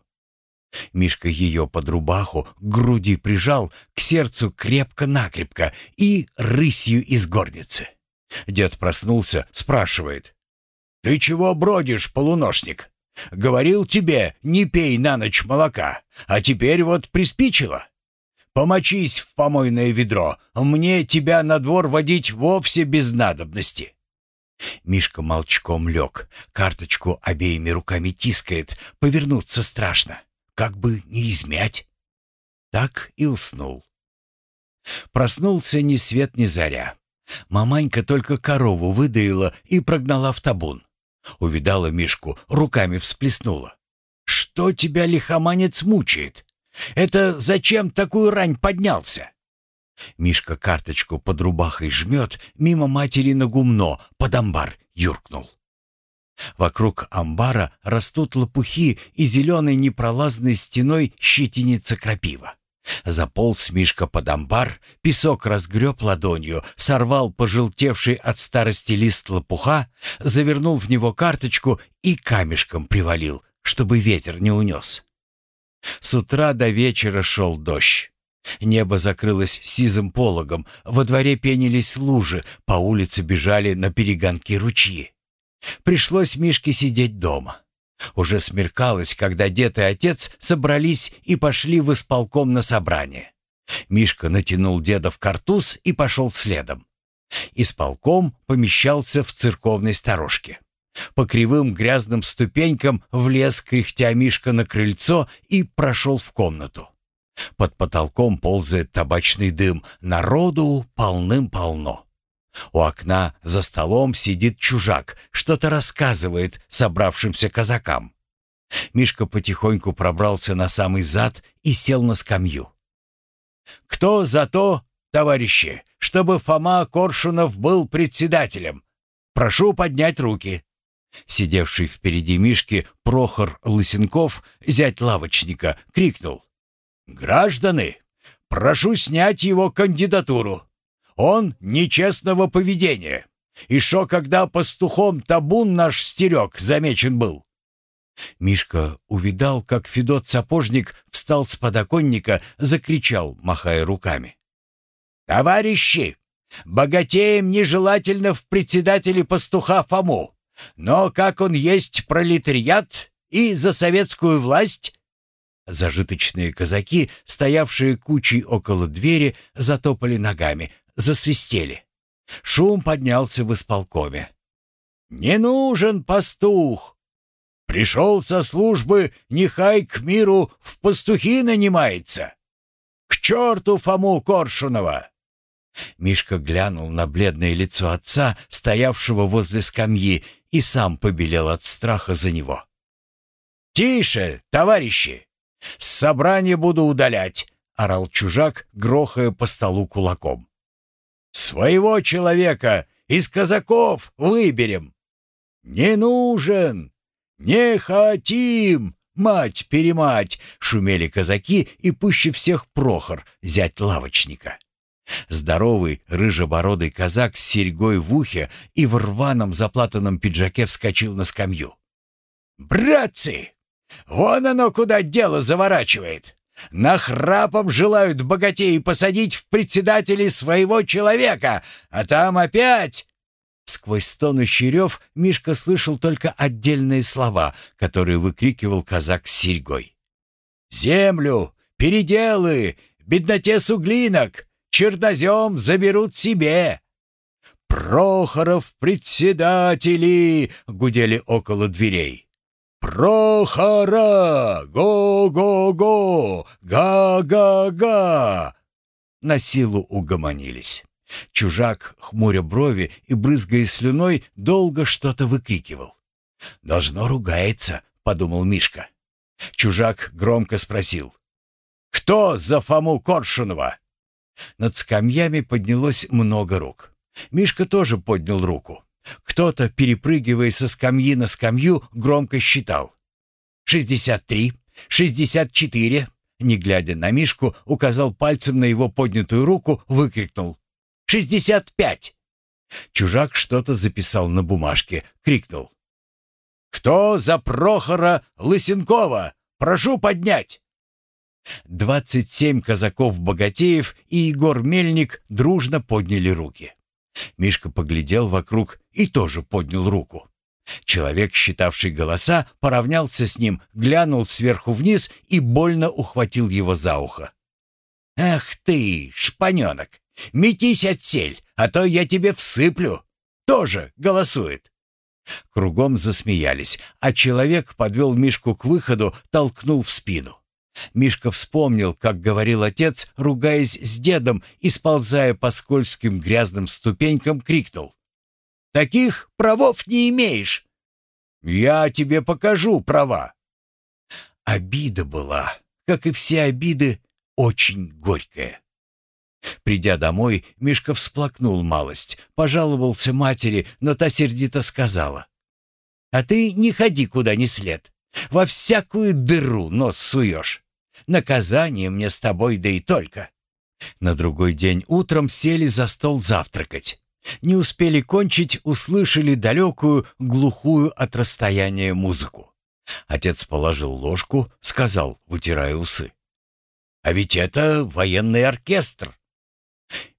A: Мишка ее под рубаху к груди прижал, к сердцу крепко-накрепко и рысью из горницы. Дед проснулся, спрашивает. «Ты чего бродишь, полуношник? Говорил тебе, не пей на ночь молока, а теперь вот приспичило. Помочись в помойное ведро, мне тебя на двор водить вовсе без надобности». Мишка молчком лег, карточку обеими руками тискает, повернуться страшно, как бы не измять. Так и уснул. Проснулся ни свет ни заря. Маманька только корову выдаила и прогнала в табун. Увидала Мишку, руками всплеснула. «Что тебя, лихоманец, мучает? Это зачем такую рань поднялся?» Мишка карточку под рубахой жмет, мимо матери на гумно, под амбар юркнул. Вокруг амбара растут лопухи и зеленой непролазной стеной щетинится крапива. Заполз Мишка под амбар, песок разгреб ладонью, сорвал пожелтевший от старости лист лопуха, завернул в него карточку и камешком привалил, чтобы ветер не унес. С утра до вечера шел дождь. Небо закрылось сизым пологом, во дворе пенились лужи, по улице бежали на перегонки ручьи. Пришлось Мишке сидеть дома. Уже смеркалось, когда дед и отец собрались и пошли в исполком на собрание. Мишка натянул деда в картуз и пошел следом. Исполком помещался в церковной сторожке. По кривым грязным ступенькам влез, кряхтя Мишка на крыльцо и прошел в комнату. Под потолком ползает табачный дым, народу полным-полно. У окна за столом сидит чужак, что-то рассказывает собравшимся казакам. Мишка потихоньку пробрался на самый зад и сел на скамью. «Кто за то, товарищи, чтобы Фома Коршунов был председателем? Прошу поднять руки». Сидевший впереди Мишки Прохор Лысенков, зять лавочника, крикнул. «Граждане, прошу снять его кандидатуру. Он нечестного поведения. И шо, когда пастухом табун наш стерег замечен был?» Мишка увидал, как Федот Сапожник встал с подоконника, закричал, махая руками. «Товарищи, богатеям нежелательно в председатели пастуха Фому, но как он есть пролетариат и за советскую власть...» Зажиточные казаки, стоявшие кучей около двери, затопали ногами, засвистели. Шум поднялся в исполкоме. «Не нужен пастух! Пришел со службы, нехай к миру в пастухи нанимается! К черту Фому Коршунова!» Мишка глянул на бледное лицо отца, стоявшего возле скамьи, и сам побелел от страха за него. «Тише, товарищи! С собрания буду удалять!» — орал чужак, грохая по столу кулаком. «Своего человека из казаков выберем!» «Не нужен! Не хотим!» «Мать-перемать!» — шумели казаки и пуще всех Прохор, зять лавочника. Здоровый, рыжебородый казак с серьгой в ухе и в рваном заплатанном пиджаке вскочил на скамью. «Братцы! Вон оно куда дело заворачивает! Нахрапом желают богатеи посадить в председатели своего человека, а там опять...» Сквозь стонущий рев Мишка слышал только отдельные слова, которые выкрикивал казак с серьгой. «Землю! Переделы! Бедноте суглинок! чернозем заберут себе!» «Прохоров председатели!» — гудели около дверей. «Прохора! Го-го-го! Га-га-га!» На силу угомонились. Чужак, хмуря брови и брызгая слюной, долго что-то выкрикивал. «Должно ругается», — подумал Мишка. Чужак громко спросил. «Кто за Фому Коршунова?» Над скамьями поднялось много рук. Мишка тоже поднял руку. Кто-то, перепрыгивая со скамьи на скамью, громко считал. «Шестьдесят три, шестьдесят четыре». Не глядя на Мишку, указал пальцем на его поднятую руку, выкрикнул. «Шестьдесят пять!» Чужак что-то записал на бумажке, крикнул. «Кто за Прохора Лысенкова? Прошу поднять!» Двадцать семь казаков-богатеев и Егор Мельник дружно подняли руки. Мишка поглядел вокруг и тоже поднял руку. Человек, считавший голоса, поравнялся с ним, глянул сверху вниз и больно ухватил его за ухо. «Ах ты, шпаненок! Метись отсель, а то я тебе всыплю! Тоже голосует!» Кругом засмеялись, а человек подвел Мишку к выходу, толкнул в спину. Мишка вспомнил, как говорил отец, ругаясь с дедом и, сползая по скользким грязным ступенькам, крикнул. «Таких правов не имеешь!» «Я тебе покажу права!» Обида была, как и все обиды, очень горькая. Придя домой, Мишка всплакнул малость, пожаловался матери, но та сердито сказала. «А ты не ходи куда ни след. Во всякую дыру нос суешь. Наказание мне с тобой, да и только». На другой день утром сели за стол завтракать. Не успели кончить, услышали далекую, глухую от расстояния музыку. Отец положил ложку, сказал, вытирая усы. «А ведь это военный оркестр!»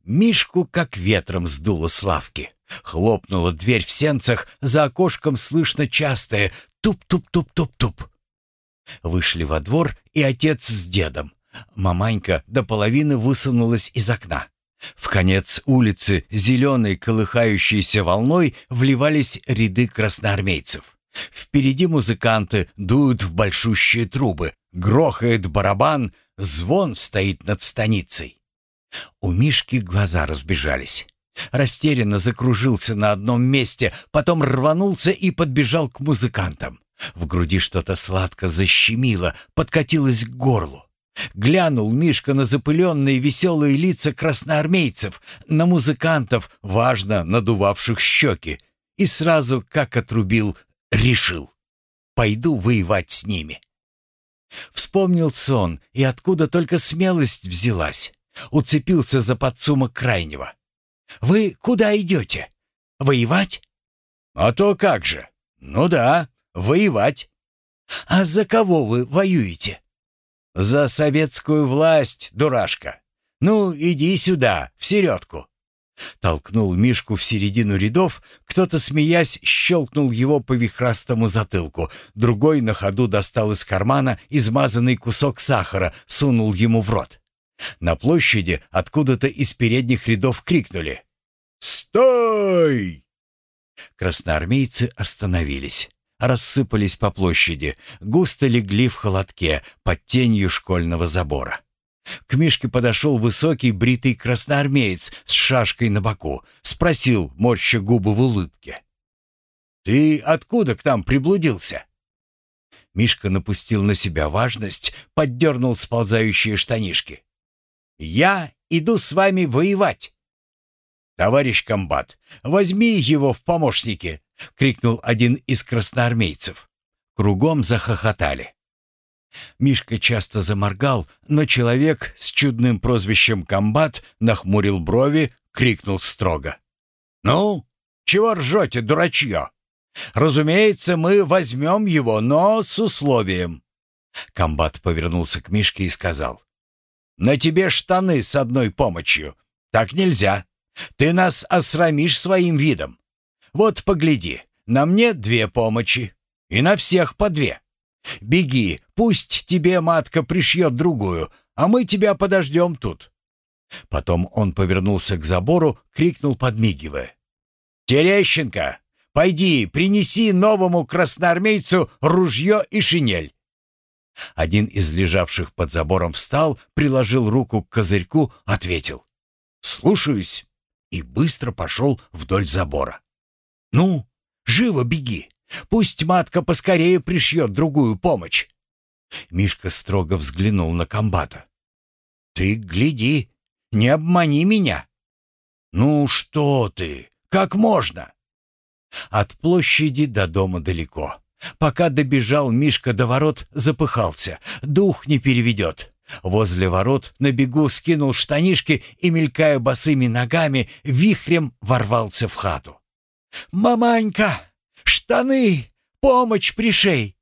A: Мишку как ветром сдуло с лавки. Хлопнула дверь в сенцах, за окошком слышно частое туп-туп-туп-туп-туп. Вышли во двор и отец с дедом. Маманька до половины высунулась из окна. В конец улицы зеленой колыхающейся волной вливались ряды красноармейцев. Впереди музыканты дуют в большущие трубы, грохает барабан, звон стоит над станицей. У Мишки глаза разбежались. Растерянно закружился на одном месте, потом рванулся и подбежал к музыкантам. В груди что-то сладко защемило, подкатилось к горлу. Глянул Мишка на запыленные веселые лица красноармейцев, на музыкантов, важно надувавших щеки, и сразу, как отрубил, решил. Пойду воевать с ними. Вспомнил сон, и откуда только смелость взялась. Уцепился за подсумок крайнего. «Вы куда идете? Воевать?» «А то как же! Ну да, воевать». «А за кого вы воюете?» «За советскую власть, дурашка. Ну, иди сюда, в середку!» Толкнул Мишку в середину рядов, кто-то, смеясь, щелкнул его по вихрастому затылку, другой на ходу достал из кармана измазанный кусок сахара, сунул ему в рот. На площади откуда-то из передних рядов крикнули «Стой!». Красноармейцы остановились, рассыпались по площади, густо легли в холодке под тенью школьного забора. К Мишке подошел высокий бритый красноармеец с шашкой на боку. Спросил, морща губы в улыбке. «Ты откуда к нам приблудился?» Мишка напустил на себя важность, поддернул сползающие штанишки. «Я иду с вами воевать!» «Товарищ комбат, возьми его в помощники!» — крикнул один из красноармейцев. Кругом захохотали. Мишка часто заморгал, но человек с чудным прозвищем «Комбат» нахмурил брови, крикнул строго. «Ну, чего ржете, дурачье? Разумеется, мы возьмем его, но с условием». Комбат повернулся к Мишке и сказал. «На тебе штаны с одной помощью. Так нельзя. Ты нас осрамишь своим видом. Вот погляди, на мне две помощи, и на всех по две. Беги, пусть тебе матка пришьет другую, а мы тебя подождем тут». Потом он повернулся к забору, крикнул, подмигивая. «Терещенко, пойди, принеси новому красноармейцу ружье и шинель». Один из лежавших под забором встал, приложил руку к козырьку, ответил. «Слушаюсь» и быстро пошел вдоль забора. «Ну, живо беги!» Пусть матка поскорее пришьет другую помощь. Мишка строго взглянул на комбата. «Ты гляди, не обмани меня!» «Ну что ты, как можно?» От площади до дома далеко. Пока добежал Мишка до ворот, запыхался. Дух не переведет. Возле ворот на бегу скинул штанишки и, мелькая босыми ногами, вихрем ворвался в хату. «Маманька!» Штаны! Помощь пришей!»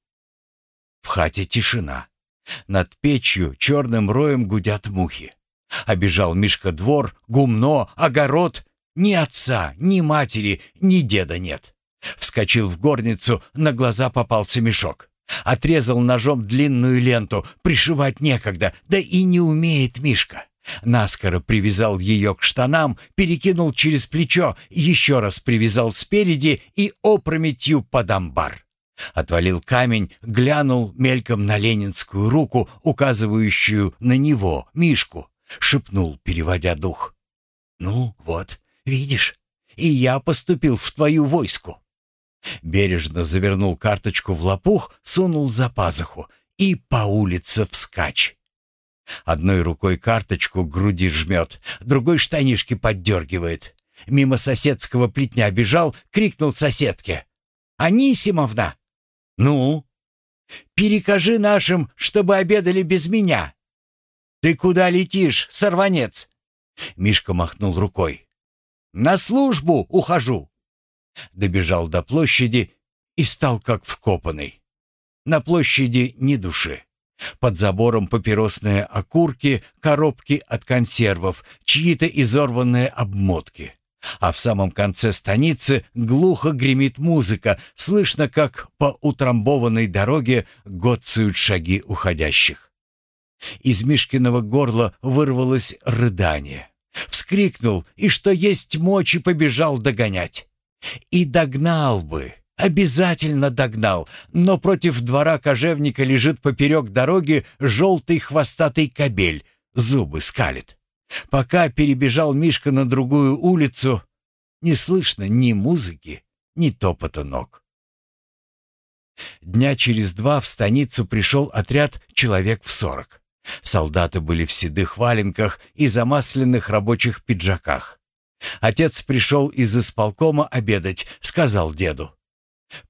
A: В хате тишина. Над печью черным роем гудят мухи. Обежал Мишка двор, гумно, огород. Ни отца, ни матери, ни деда нет. Вскочил в горницу, на глаза попался мешок. Отрезал ножом длинную ленту, пришивать некогда, да и не умеет Мишка. Наскоро привязал ее к штанам, перекинул через плечо, еще раз привязал спереди и опрометью под амбар. Отвалил камень, глянул мельком на ленинскую руку, указывающую на него, Мишку, шепнул, переводя дух. «Ну, вот, видишь, и я поступил в твою войску». Бережно завернул карточку в лопух, сунул за пазуху и по улице вскачь. Одной рукой карточку к груди жмет, другой штанишки поддергивает. Мимо соседского плетня бежал, крикнул соседке. «Анисимовна!» «Ну?» «Перекажи нашим, чтобы обедали без меня!» «Ты куда летишь, сорванец?» Мишка махнул рукой. «На службу ухожу!» Добежал до площади и стал как вкопанный. На площади ни души. Под забором папиросные окурки, коробки от консервов, чьи-то изорванные обмотки. А в самом конце станицы глухо гремит музыка, слышно, как по утрамбованной дороге готцают шаги уходящих. Из Мишкиного горла вырвалось рыдание. Вскрикнул и, что есть мочи, побежал догонять. И догнал бы, Обязательно догнал, но против двора кожевника лежит поперек дороги желтый хвостатый кобель, зубы скалит. Пока перебежал Мишка на другую улицу, не слышно ни музыки, ни топота ног. Дня через два в станицу пришел отряд человек в сорок. Солдаты были в седых валенках и замасленных рабочих пиджаках. Отец пришел из исполкома обедать, сказал деду.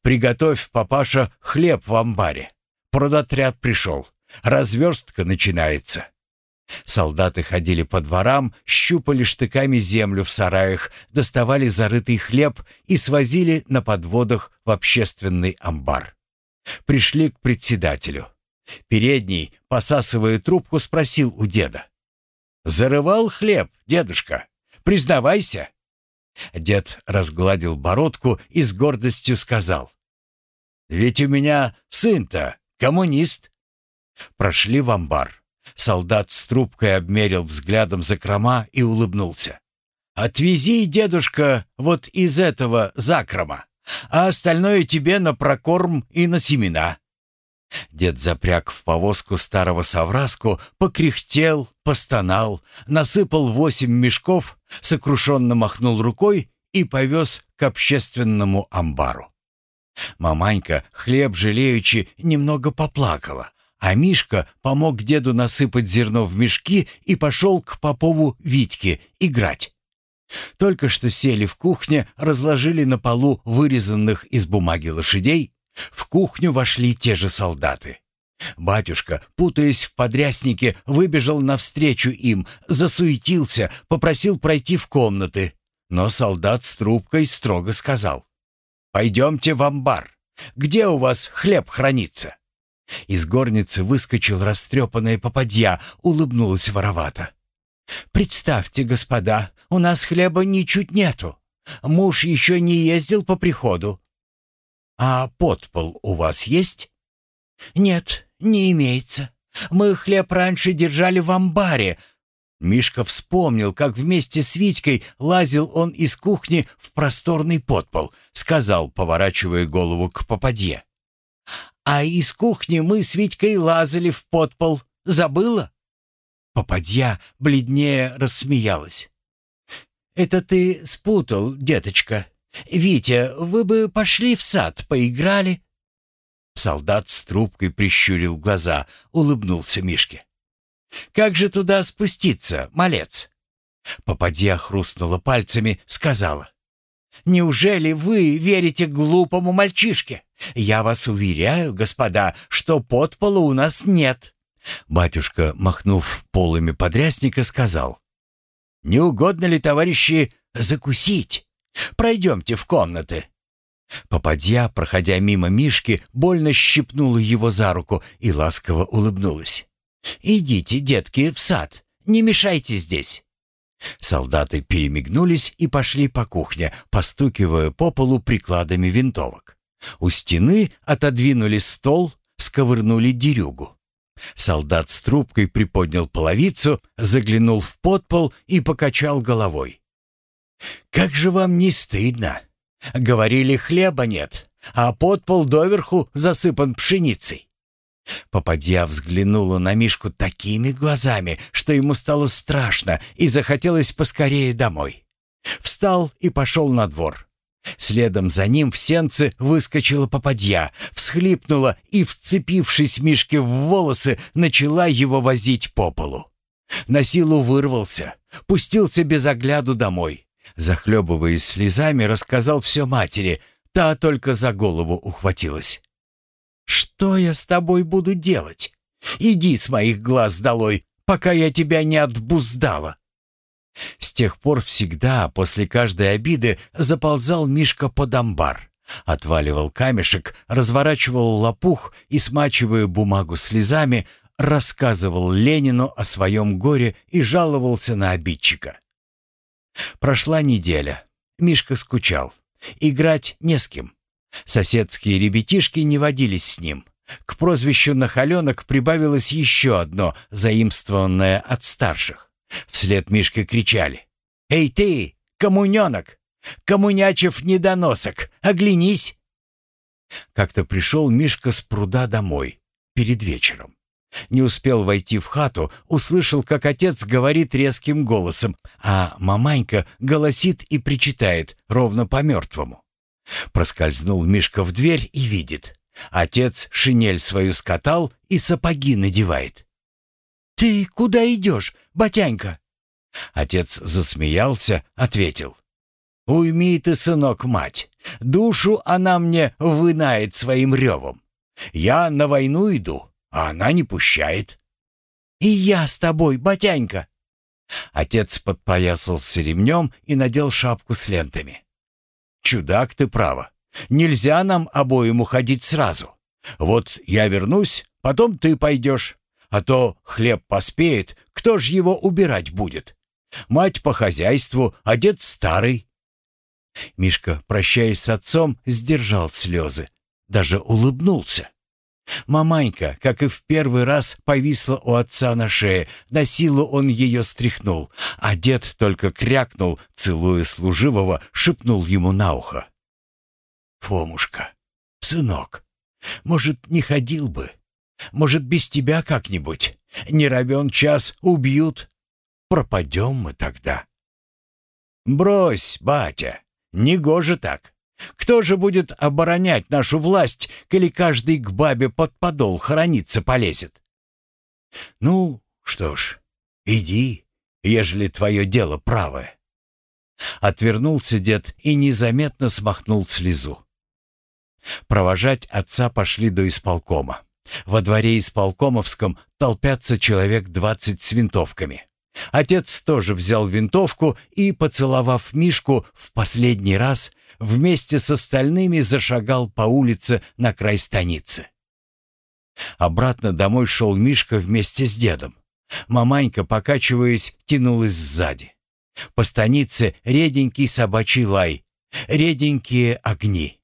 A: «Приготовь, папаша, хлеб в амбаре. Продотряд пришел. Разверстка начинается». Солдаты ходили по дворам, щупали штыками землю в сараях, доставали зарытый хлеб и свозили на подводах в общественный амбар. Пришли к председателю. Передний, посасывая трубку, спросил у деда. Зарывал хлеб, дедушка? Признавайся!» Дед разгладил бородку и с гордостью сказал. «Ведь у меня сын-то коммунист». Прошли в амбар. Солдат с трубкой обмерил взглядом закрома и улыбнулся. «Отвези, дедушка, вот из этого закрома, а остальное тебе на прокорм и на семена». Дед запряг в повозку старого совраску, покряхтел, постонал, насыпал восемь мешков, сокрушенно махнул рукой и повез к общественному амбару. Маманька, хлеб жалеючи, немного поплакала, а Мишка помог деду насыпать зерно в мешки и пошел к Попову Витьке играть. Только что сели в кухне, разложили на полу вырезанных из бумаги лошадей. В кухню вошли те же солдаты. Батюшка, путаясь в подряснике, выбежал навстречу им, засуетился, попросил пройти в комнаты. Но солдат с трубкой строго сказал. «Пойдемте в амбар. Где у вас хлеб хранится?» Из горницы выскочил растрепанная попадья, улыбнулась воровато. «Представьте, господа, у нас хлеба ничуть нету. Муж еще не ездил по приходу». «А подпол у вас есть?» «Нет, не имеется. Мы хлеб раньше держали в амбаре». Мишка вспомнил, как вместе с Витькой лазил он из кухни в просторный подпол, сказал, поворачивая голову к попадье. «А из кухни мы с Витькой лазали в подпол. Забыла?» Попадья, бледнее, рассмеялась. «Это ты спутал, деточка. Витя, вы бы пошли в сад, поиграли?» Солдат с трубкой прищурил глаза, улыбнулся Мишке. «Как же туда спуститься, малец?» Попадья хрустнула пальцами, сказала. «Неужели вы верите глупому мальчишке? Я вас уверяю, господа, что подпола у нас нет. Батюшка, махнув полами подрясника, сказал. «Не угодно ли, товарищи, закусить? Пройдемте в комнаты». Попадья, проходя мимо Мишки, больно щипнула его за руку и ласково улыбнулась. «Идите, детки, в сад, не мешайте здесь». Солдаты перемигнулись и пошли по кухне, постукивая по полу прикладами винтовок. У стены отодвинули стол, сковырнули дерюгу. Солдат с трубкой приподнял половицу, заглянул в подпол и покачал головой. «Как же вам не стыдно? Говорили, хлеба нет, а подпол доверху засыпан пшеницей». Попадья взглянула на Мишку такими глазами, что ему стало страшно и захотелось поскорее домой. Встал и пошел на двор. Следом за ним в сенце выскочила попадья, всхлипнула и, вцепившись Мишке в волосы, начала его возить по полу. На силу вырвался, пустился без огляду домой. Захлебываясь слезами, рассказал все матери, та только за голову ухватилась. «Что я с тобой буду делать? Иди с моих глаз долой, пока я тебя не отбуздала!» С тех пор всегда, после каждой обиды, заползал Мишка под амбар. Отваливал камешек, разворачивал лопух и, смачивая бумагу слезами, рассказывал Ленину о своем горе и жаловался на обидчика. Прошла неделя. Мишка скучал. Играть не с кем. Соседские ребятишки не водились с ним. К прозвищу «Нахаленок» прибавилось еще одно, заимствованное от старших. Вслед Мишке кричали. «Эй ты, коммуненок! Коммунячев недоносок! Оглянись!» Как-то пришел Мишка с пруда домой, перед вечером. Не успел войти в хату, услышал, как отец говорит резким голосом, а маманька голосит и причитает, ровно по-мертвому. Проскользнул Мишка в дверь и видит. Отец шинель свою скатал и сапоги надевает. «Ты куда идешь, батянька?» Отец засмеялся, ответил. «Уйми ты, сынок, мать, душу она мне вынает своим ревом. Я на войну иду, а она не пущает». «И я с тобой, батянька!» Отец подпоясался ремнем и надел шапку с лентами. «Чудак ты, право. Нельзя нам обоим уходить сразу. Вот я вернусь, потом ты пойдешь, а то хлеб поспеет, кто ж его убирать будет? Мать по хозяйству, а дед старый». Мишка, прощаясь с отцом, сдержал слезы, даже улыбнулся. Маманька, как и в первый раз, повисла у отца на шее, на силу он ее стряхнул, а дед только крякнул, целуя служивого, шепнул ему на ухо. «Фомушка, сынок, может, не ходил бы? Может, без тебя как-нибудь? Не равен час убьют? Пропадем мы тогда». «Брось, батя, негоже так. Кто же будет оборонять нашу власть, коли каждый к бабе под подол хорониться полезет? Ну, что ж, иди, ежели твое дело правое. Отвернулся дед и незаметно смахнул слезу. Провожать отца пошли до исполкома. Во дворе исполкомовском толпятся человек двадцать с винтовками. Отец тоже взял винтовку и, поцеловав Мишку в последний раз, вместе с остальными зашагал по улице на край станицы. Обратно домой шел Мишка вместе с дедом. Маманька, покачиваясь, тянулась сзади. По станице реденький собачий лай, реденькие огни.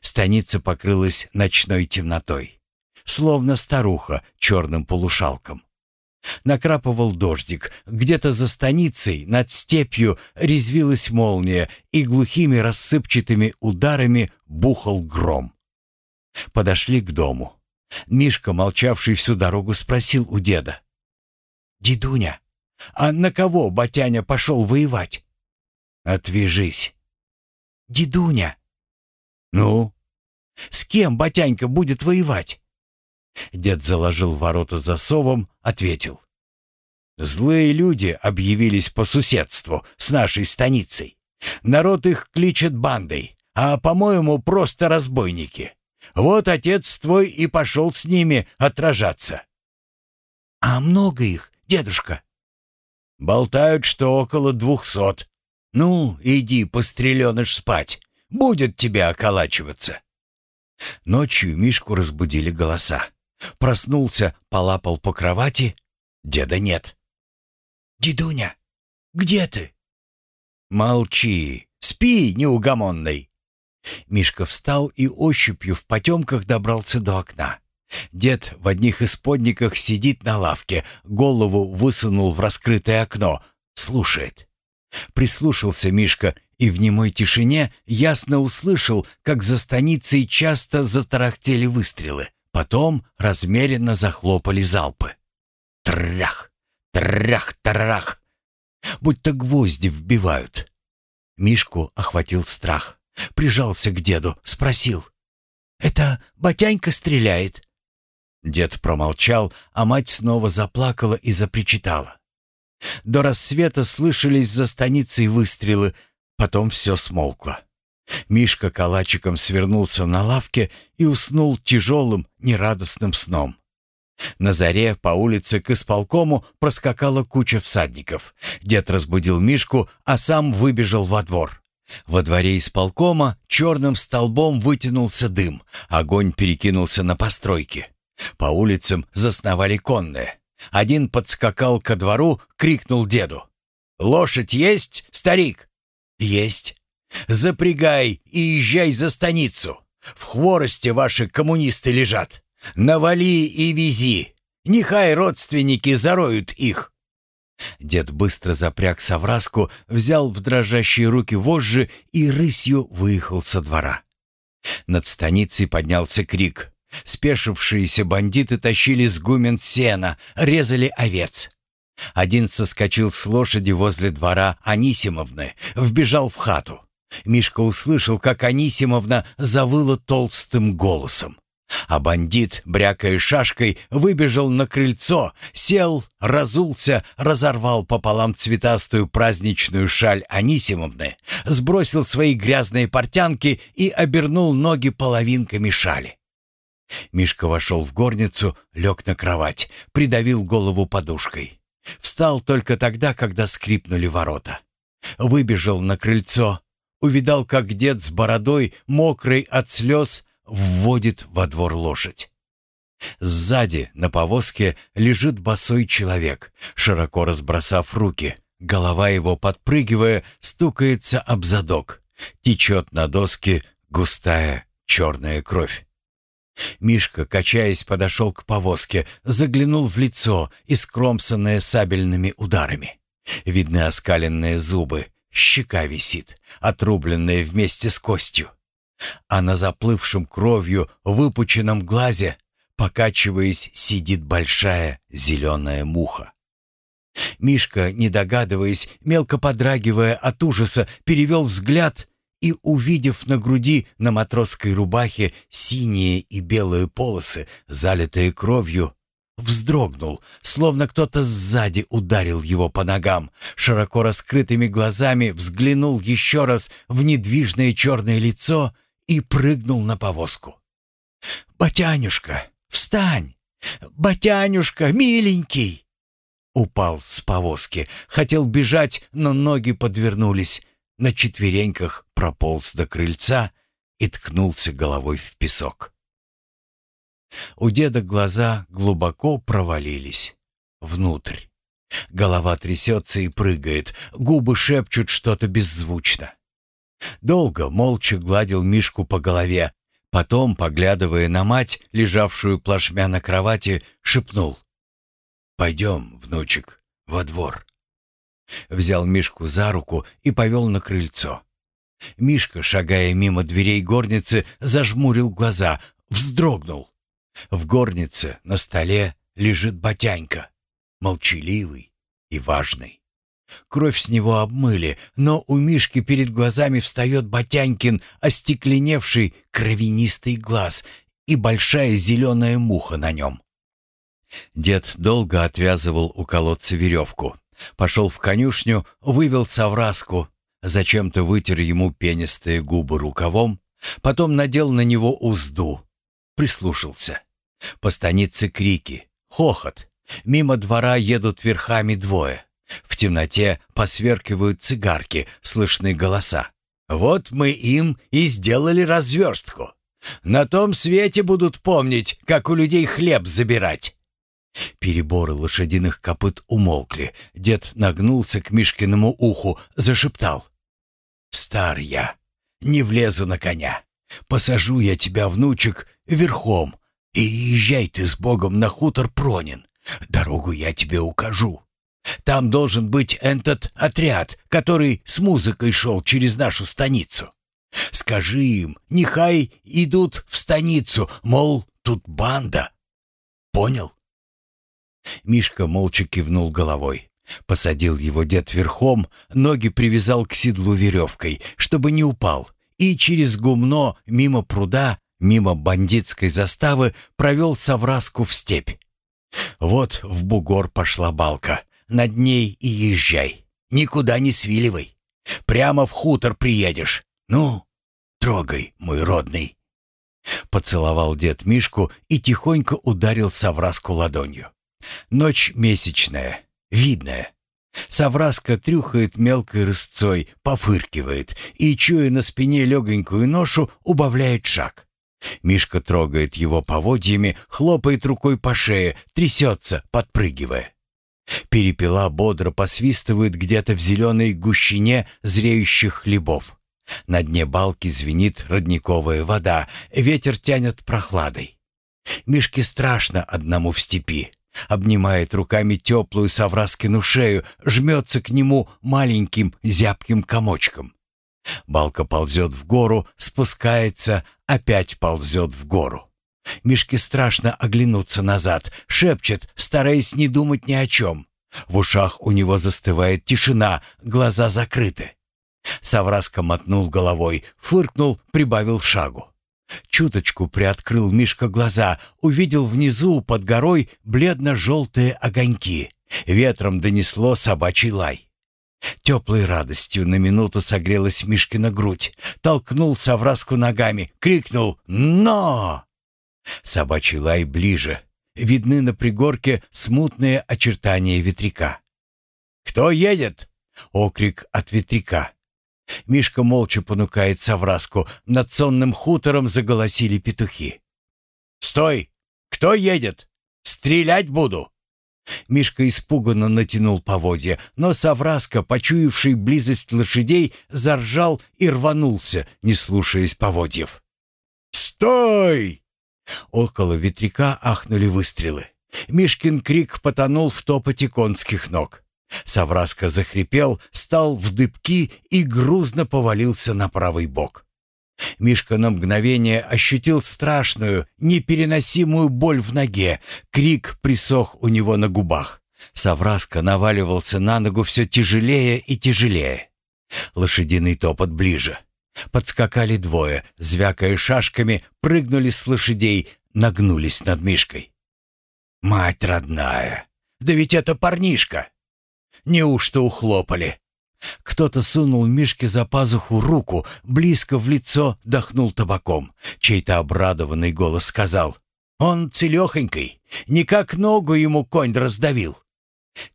A: Станица покрылась ночной темнотой, словно старуха черным полушалком. Накрапывал дождик. Где-то за станицей, над степью, резвилась молния, и глухими рассыпчатыми ударами бухал гром. Подошли к дому. Мишка, молчавший всю дорогу, спросил у деда. «Дедуня, а на кого батяня пошел воевать?» «Отвяжись». «Дедуня». «Ну?» «С кем батянька будет воевать?» Дед заложил ворота засовом, ответил. «Злые люди объявились по соседству с нашей станицей. Народ их кличет бандой, а, по-моему, просто разбойники. Вот отец твой и пошел с ними отражаться». «А много их, дедушка?» «Болтают, что около двухсот. Ну, иди, постреленыш, спать. Будет тебя околачиваться». Ночью Мишку разбудили голоса. Проснулся, полапал по кровати. Деда нет. «Дедуня, где ты?» «Молчи, спи, неугомонный!» Мишка встал и ощупью в потемках добрался до окна. Дед в одних исподниках сидит на лавке, голову высунул в раскрытое окно, слушает. Прислушался Мишка и в немой тишине ясно услышал, как за станицей часто затарахтели выстрелы. Потом размеренно захлопали залпы. Трях, трях, тарах. Будто гвозди вбивают. Мишку охватил страх. Прижался к деду, спросил. «Это батянька стреляет?» Дед промолчал, а мать снова заплакала и запричитала. До рассвета слышались за станицей выстрелы, потом все смолкло. Мишка калачиком свернулся на лавке и уснул тяжелым, нерадостным сном. На заре по улице к исполкому проскакала куча всадников. Дед разбудил Мишку, а сам выбежал во двор. Во дворе исполкома черным столбом вытянулся дым. Огонь перекинулся на постройки. По улицам засновали конные. Один подскакал ко двору, крикнул деду. «Лошадь есть, старик?» «Есть». Запрягай и езжай за станицу. В хворосте ваши коммунисты лежат. Навали и вези. Нехай родственники зароют их». Дед быстро запряг совраску, взял в дрожащие руки вожжи и рысью выехал со двора. Над станицей поднялся крик. Спешившиеся бандиты тащили с гумен сена, резали овец. Один соскочил с лошади возле двора Анисимовны, вбежал в хату. Мишка услышал, как Анисимовна завыла толстым голосом. А бандит, брякая шашкой, выбежал на крыльцо, сел, разулся, разорвал пополам цветастую праздничную шаль Анисимовны, сбросил свои грязные портянки и обернул ноги половинками шали. Мишка вошел в горницу, лег на кровать, придавил голову подушкой. Встал только тогда, когда скрипнули ворота. Выбежал на крыльцо, увидал, как дед с бородой, мокрый от слез, вводит во двор лошадь. Сзади на повозке лежит босой человек, широко разбросав руки. Голова его, подпрыгивая, стукается об задок. Течет на доске густая черная кровь. Мишка, качаясь, подошел к повозке, заглянул в лицо, искромсанное сабельными ударами. Видны оскаленные зубы, щека висит, отрубленная вместе с костью. А на заплывшем кровью выпученном глазе, покачиваясь, сидит большая зеленая муха. Мишка, не догадываясь, мелко подрагивая от ужаса, перевел взгляд и, увидев на груди на матросской рубахе синие и белые полосы, залитые кровью, вздрогнул, словно кто-то сзади ударил его по ногам, широко раскрытыми глазами взглянул еще раз в недвижное черное лицо и прыгнул на повозку. «Батянюшка, встань! Батянюшка, миленький!» Упал с повозки, хотел бежать, но ноги подвернулись. На четвереньках прополз до крыльца и ткнулся головой в песок. У деда глаза глубоко провалились. Внутрь. Голова трясется и прыгает, губы шепчут что-то беззвучно. Долго молча гладил Мишку по голове, потом, поглядывая на мать, лежавшую плашмя на кровати, шепнул. «Пойдем, внучек, во двор». Взял Мишку за руку и повел на крыльцо. Мишка, шагая мимо дверей горницы, зажмурил глаза, вздрогнул. В горнице на столе лежит батянька, молчаливый и важный. Кровь с него обмыли, но у Мишки перед глазами встает Батянькин остекленевший кровянистый глаз и большая зеленая муха на нем. Дед долго отвязывал у колодца веревку. Пошел в конюшню, вывел совраску, зачем-то вытер ему пенистые губы рукавом, потом надел на него узду. Прислушался. По станице крики, хохот. Мимо двора едут верхами двое. В темноте посверкивают цигарки, слышны голоса. «Вот мы им и сделали разверстку. На том свете будут помнить, как у людей хлеб забирать». Переборы лошадиных копыт умолкли. Дед нагнулся к Мишкиному уху, зашептал. «Стар я, не влезу на коня. Посажу я тебя, внучек, верхом, и езжай ты с Богом на хутор Пронин. Дорогу я тебе укажу. Там должен быть этот отряд, который с музыкой шел через нашу станицу. Скажи им, нехай идут в станицу, мол, тут банда. Понял?» Мишка молча кивнул головой. Посадил его дед верхом, ноги привязал к седлу веревкой, чтобы не упал, и через гумно мимо пруда, мимо бандитской заставы провел совраску в степь. Вот в бугор пошла балка, над ней и езжай, никуда не свиливай. Прямо в хутор приедешь. Ну, трогай, мой родный. Поцеловал дед Мишку и тихонько ударил совраску ладонью. Ночь месячная, видная. Совраска трюхает мелкой рысцой, пофыркивает и, чуя на спине легонькую ношу, убавляет шаг. Мишка трогает его поводьями, хлопает рукой по шее, трясется, подпрыгивая. Перепела бодро посвистывает где-то в зеленой гущине зреющих хлебов. На дне балки звенит родниковая вода, ветер тянет прохладой. Мишке страшно одному в степи обнимает руками теплую Савраскину шею, жмется к нему маленьким зябким комочком. Балка ползет в гору, спускается, опять ползет в гору. Мишке страшно оглянуться назад, шепчет, стараясь не думать ни о чем. В ушах у него застывает тишина, глаза закрыты. Савраска мотнул головой, фыркнул, прибавил шагу. Чуточку приоткрыл Мишка глаза, увидел внизу под горой бледно-желтые огоньки. Ветром донесло собачий лай. Теплой радостью на минуту согрелась Мишкина грудь. Толкнул совраску ногами, крикнул «Но!». Собачий лай ближе. Видны на пригорке смутные очертания ветряка. «Кто едет?» — окрик от ветряка. Мишка молча понукает совраску. Над сонным хутором заголосили петухи. «Стой! Кто едет? Стрелять буду!» Мишка испуганно натянул поводья, но Савраска, почуявший близость лошадей, заржал и рванулся, не слушаясь поводьев. «Стой!» Около ветряка ахнули выстрелы. Мишкин крик потонул в топоте конских ног. Савраска захрипел, стал в дыбки и грузно повалился на правый бок. Мишка на мгновение ощутил страшную, непереносимую боль в ноге. Крик присох у него на губах. Савраска наваливался на ногу все тяжелее и тяжелее. Лошадиный топот ближе. Подскакали двое, звякая шашками, прыгнули с лошадей, нагнулись над Мишкой. «Мать родная! Да ведь это парнишка!» Неужто ухлопали? Кто-то сунул Мишке за пазуху руку, близко в лицо дохнул табаком. Чей-то обрадованный голос сказал. «Он целехонький, никак ногу ему конь раздавил».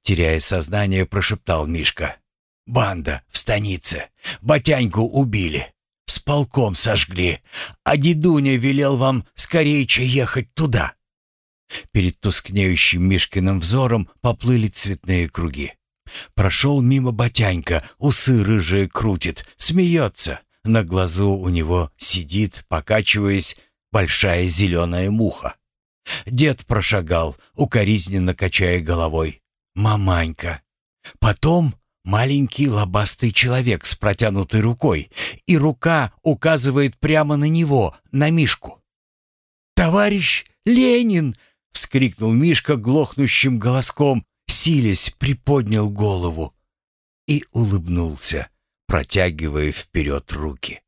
A: Теряя сознание, прошептал Мишка. «Банда в станице. Батяньку убили. С полком сожгли. А дедуня велел вам скорейче ехать туда». Перед тускнеющим Мишкиным взором поплыли цветные круги. Прошел мимо Батянька, усы рыжие крутит, смеется. На глазу у него сидит, покачиваясь, большая зеленая муха. Дед прошагал, укоризненно качая головой. «Маманька!» Потом маленький лобастый человек с протянутой рукой, и рука указывает прямо на него, на Мишку. «Товарищ Ленин!» — вскрикнул Мишка глохнущим голоском, силясь, приподнял голову и улыбнулся, протягивая вперед руки.